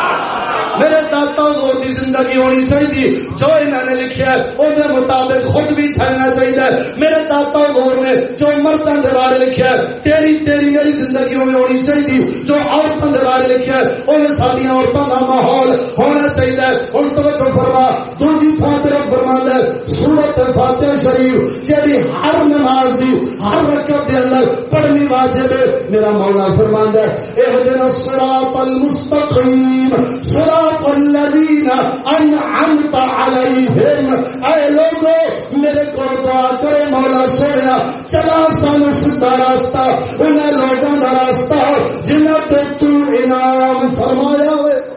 میرے داتا دور کی زندگی ہونی چاہیے۔ جو انہوں نے لکھا ہے وہ مطابق خود بھی ٹھہرنا چاہیے۔ میرے داتا دور نے جو مردوں کے بارے لکھا ہے تیری تیری میری زندگی میں ہونی چاہیے۔ جو عورتوں کے بارے لکھا ہے وہ ساری عورتوں کا ماحول ہونا چاہیے۔ ہوں توجہ فرما، دوجی تھان طرف فرما ہے سورت فاتح شریف جی ہر نماز دی، ہر رقم کے اندر پڑھنی واجب ہے۔ میرا مولا فرما ہے یہ دن سراط المستقیم سراط الذین انعمت علیہم اے لوگو، میرے کو دعا کرے مولا سویا چلا سانو سیدھا راستہ، انہیں لوگوں کا راستہ جنہوں پہ تو انعام فرمایا ہوئے۔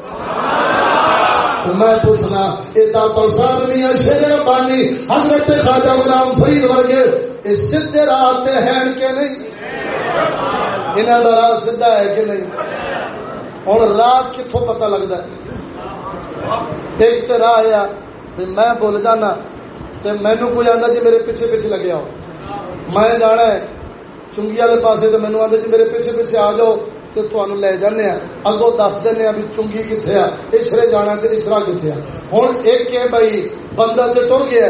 میں پوچھنا یہ داتا صاحب، میاں شیر ربانی، حضرت خواجہ غلام فرید ورگے، اس سیدھے راہ ہیں کہ نہیں؟ انہوں کا راہ سیدھا ہے کہ نہیں؟ اور راہ کتوں پتہ لگتا ہے؟ ایک تو راہ آیا میں بول جانا، تے مینو کوئی آتا جی میرے پیچھے پیچھے لگے آؤ۔ میں جانا ہے، چنگی والے پاس تو مینو آتا جی میرے پیچھے پیچھے آ جاؤ تو تمہیں لے جانے اگوں دس دینا بھی چنگی کتنے آ اچھرے جانا تو اچھرا کتنے آ ہوں ایک ہے بھائی بندہ تو ٹر گیا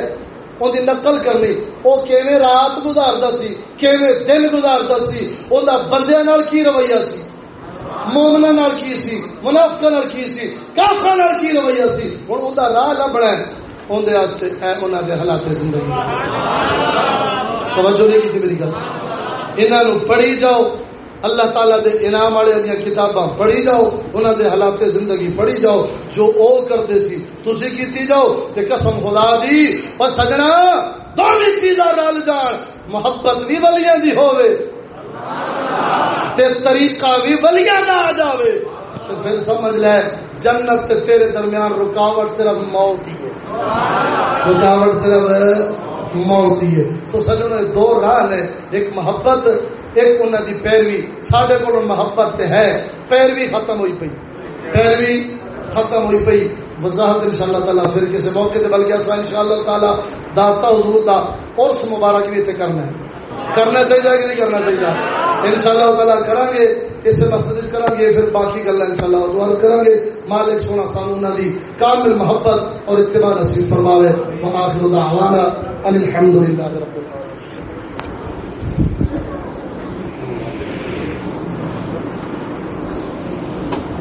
وہ نقل کرنی۔ وہ کیویں رات گزارتا سی، کیویں دن گزارتا سی وہ بندے کی رویہ سی؟ مومنا نال کی سی؟ منافقہ نال کی سی؟ کافر نال کی رویہ سی؟ ہن اوندا راہ لبنا ہے۔ اون دے واسطے اے انہاں دے حالات زندگی۔ توجہ نہیں کی میری گل۔ انہاں نو پڑھی جاؤ۔ اللہ تعالیٰ دے انعام والے دیا کتاباں پڑھی جاؤ۔ انہوں دے حالات زندگی پڑھی جاؤ۔ جو او کرتے سی، تسی کیتی جاؤ۔ تے قسم خدا دی اور سجنا دونوں چیزاں نال جان۔ محبت بھی ولیاں دی ہوئے تے طریقہ بھی ولیاں نہ آ جاوے۔ تو پھر سمجھ لے، جنت تے تیرے درمیان رکاوٹ صرف موت ہی ہے۔ رکاوٹ صرف موت ہی ہے۔ تو سجن دو راہ نے، ایک محبت، ایک انہوں دی پیروی۔ سڈے کو محبت تے ہے، پیروی ختم ہوئی پئی۔ پیروی ختم ہوئی پئی۔ وضاحت ان شاء اللہ تعالیٰ پھر کسی موقع سے بلکہ ان شاء اللہ تعالیٰ داتا حضور دا اور اس مبارک بھی اتنے کرنا ہے۔ کرنا چاہیے کہ نہیں کرنا چاہیے؟ ان شاء اللہ تعالیٰ کریں گے، اس مسجد کریں گے، پھر باقی گلا ان شاء اللہ کریں گے۔ مالک سونا سانو دی کامل محبت اور اتباع نصیب فرماوے۔ وآخر دعوانا ان الحمد للہ رب العالمین۔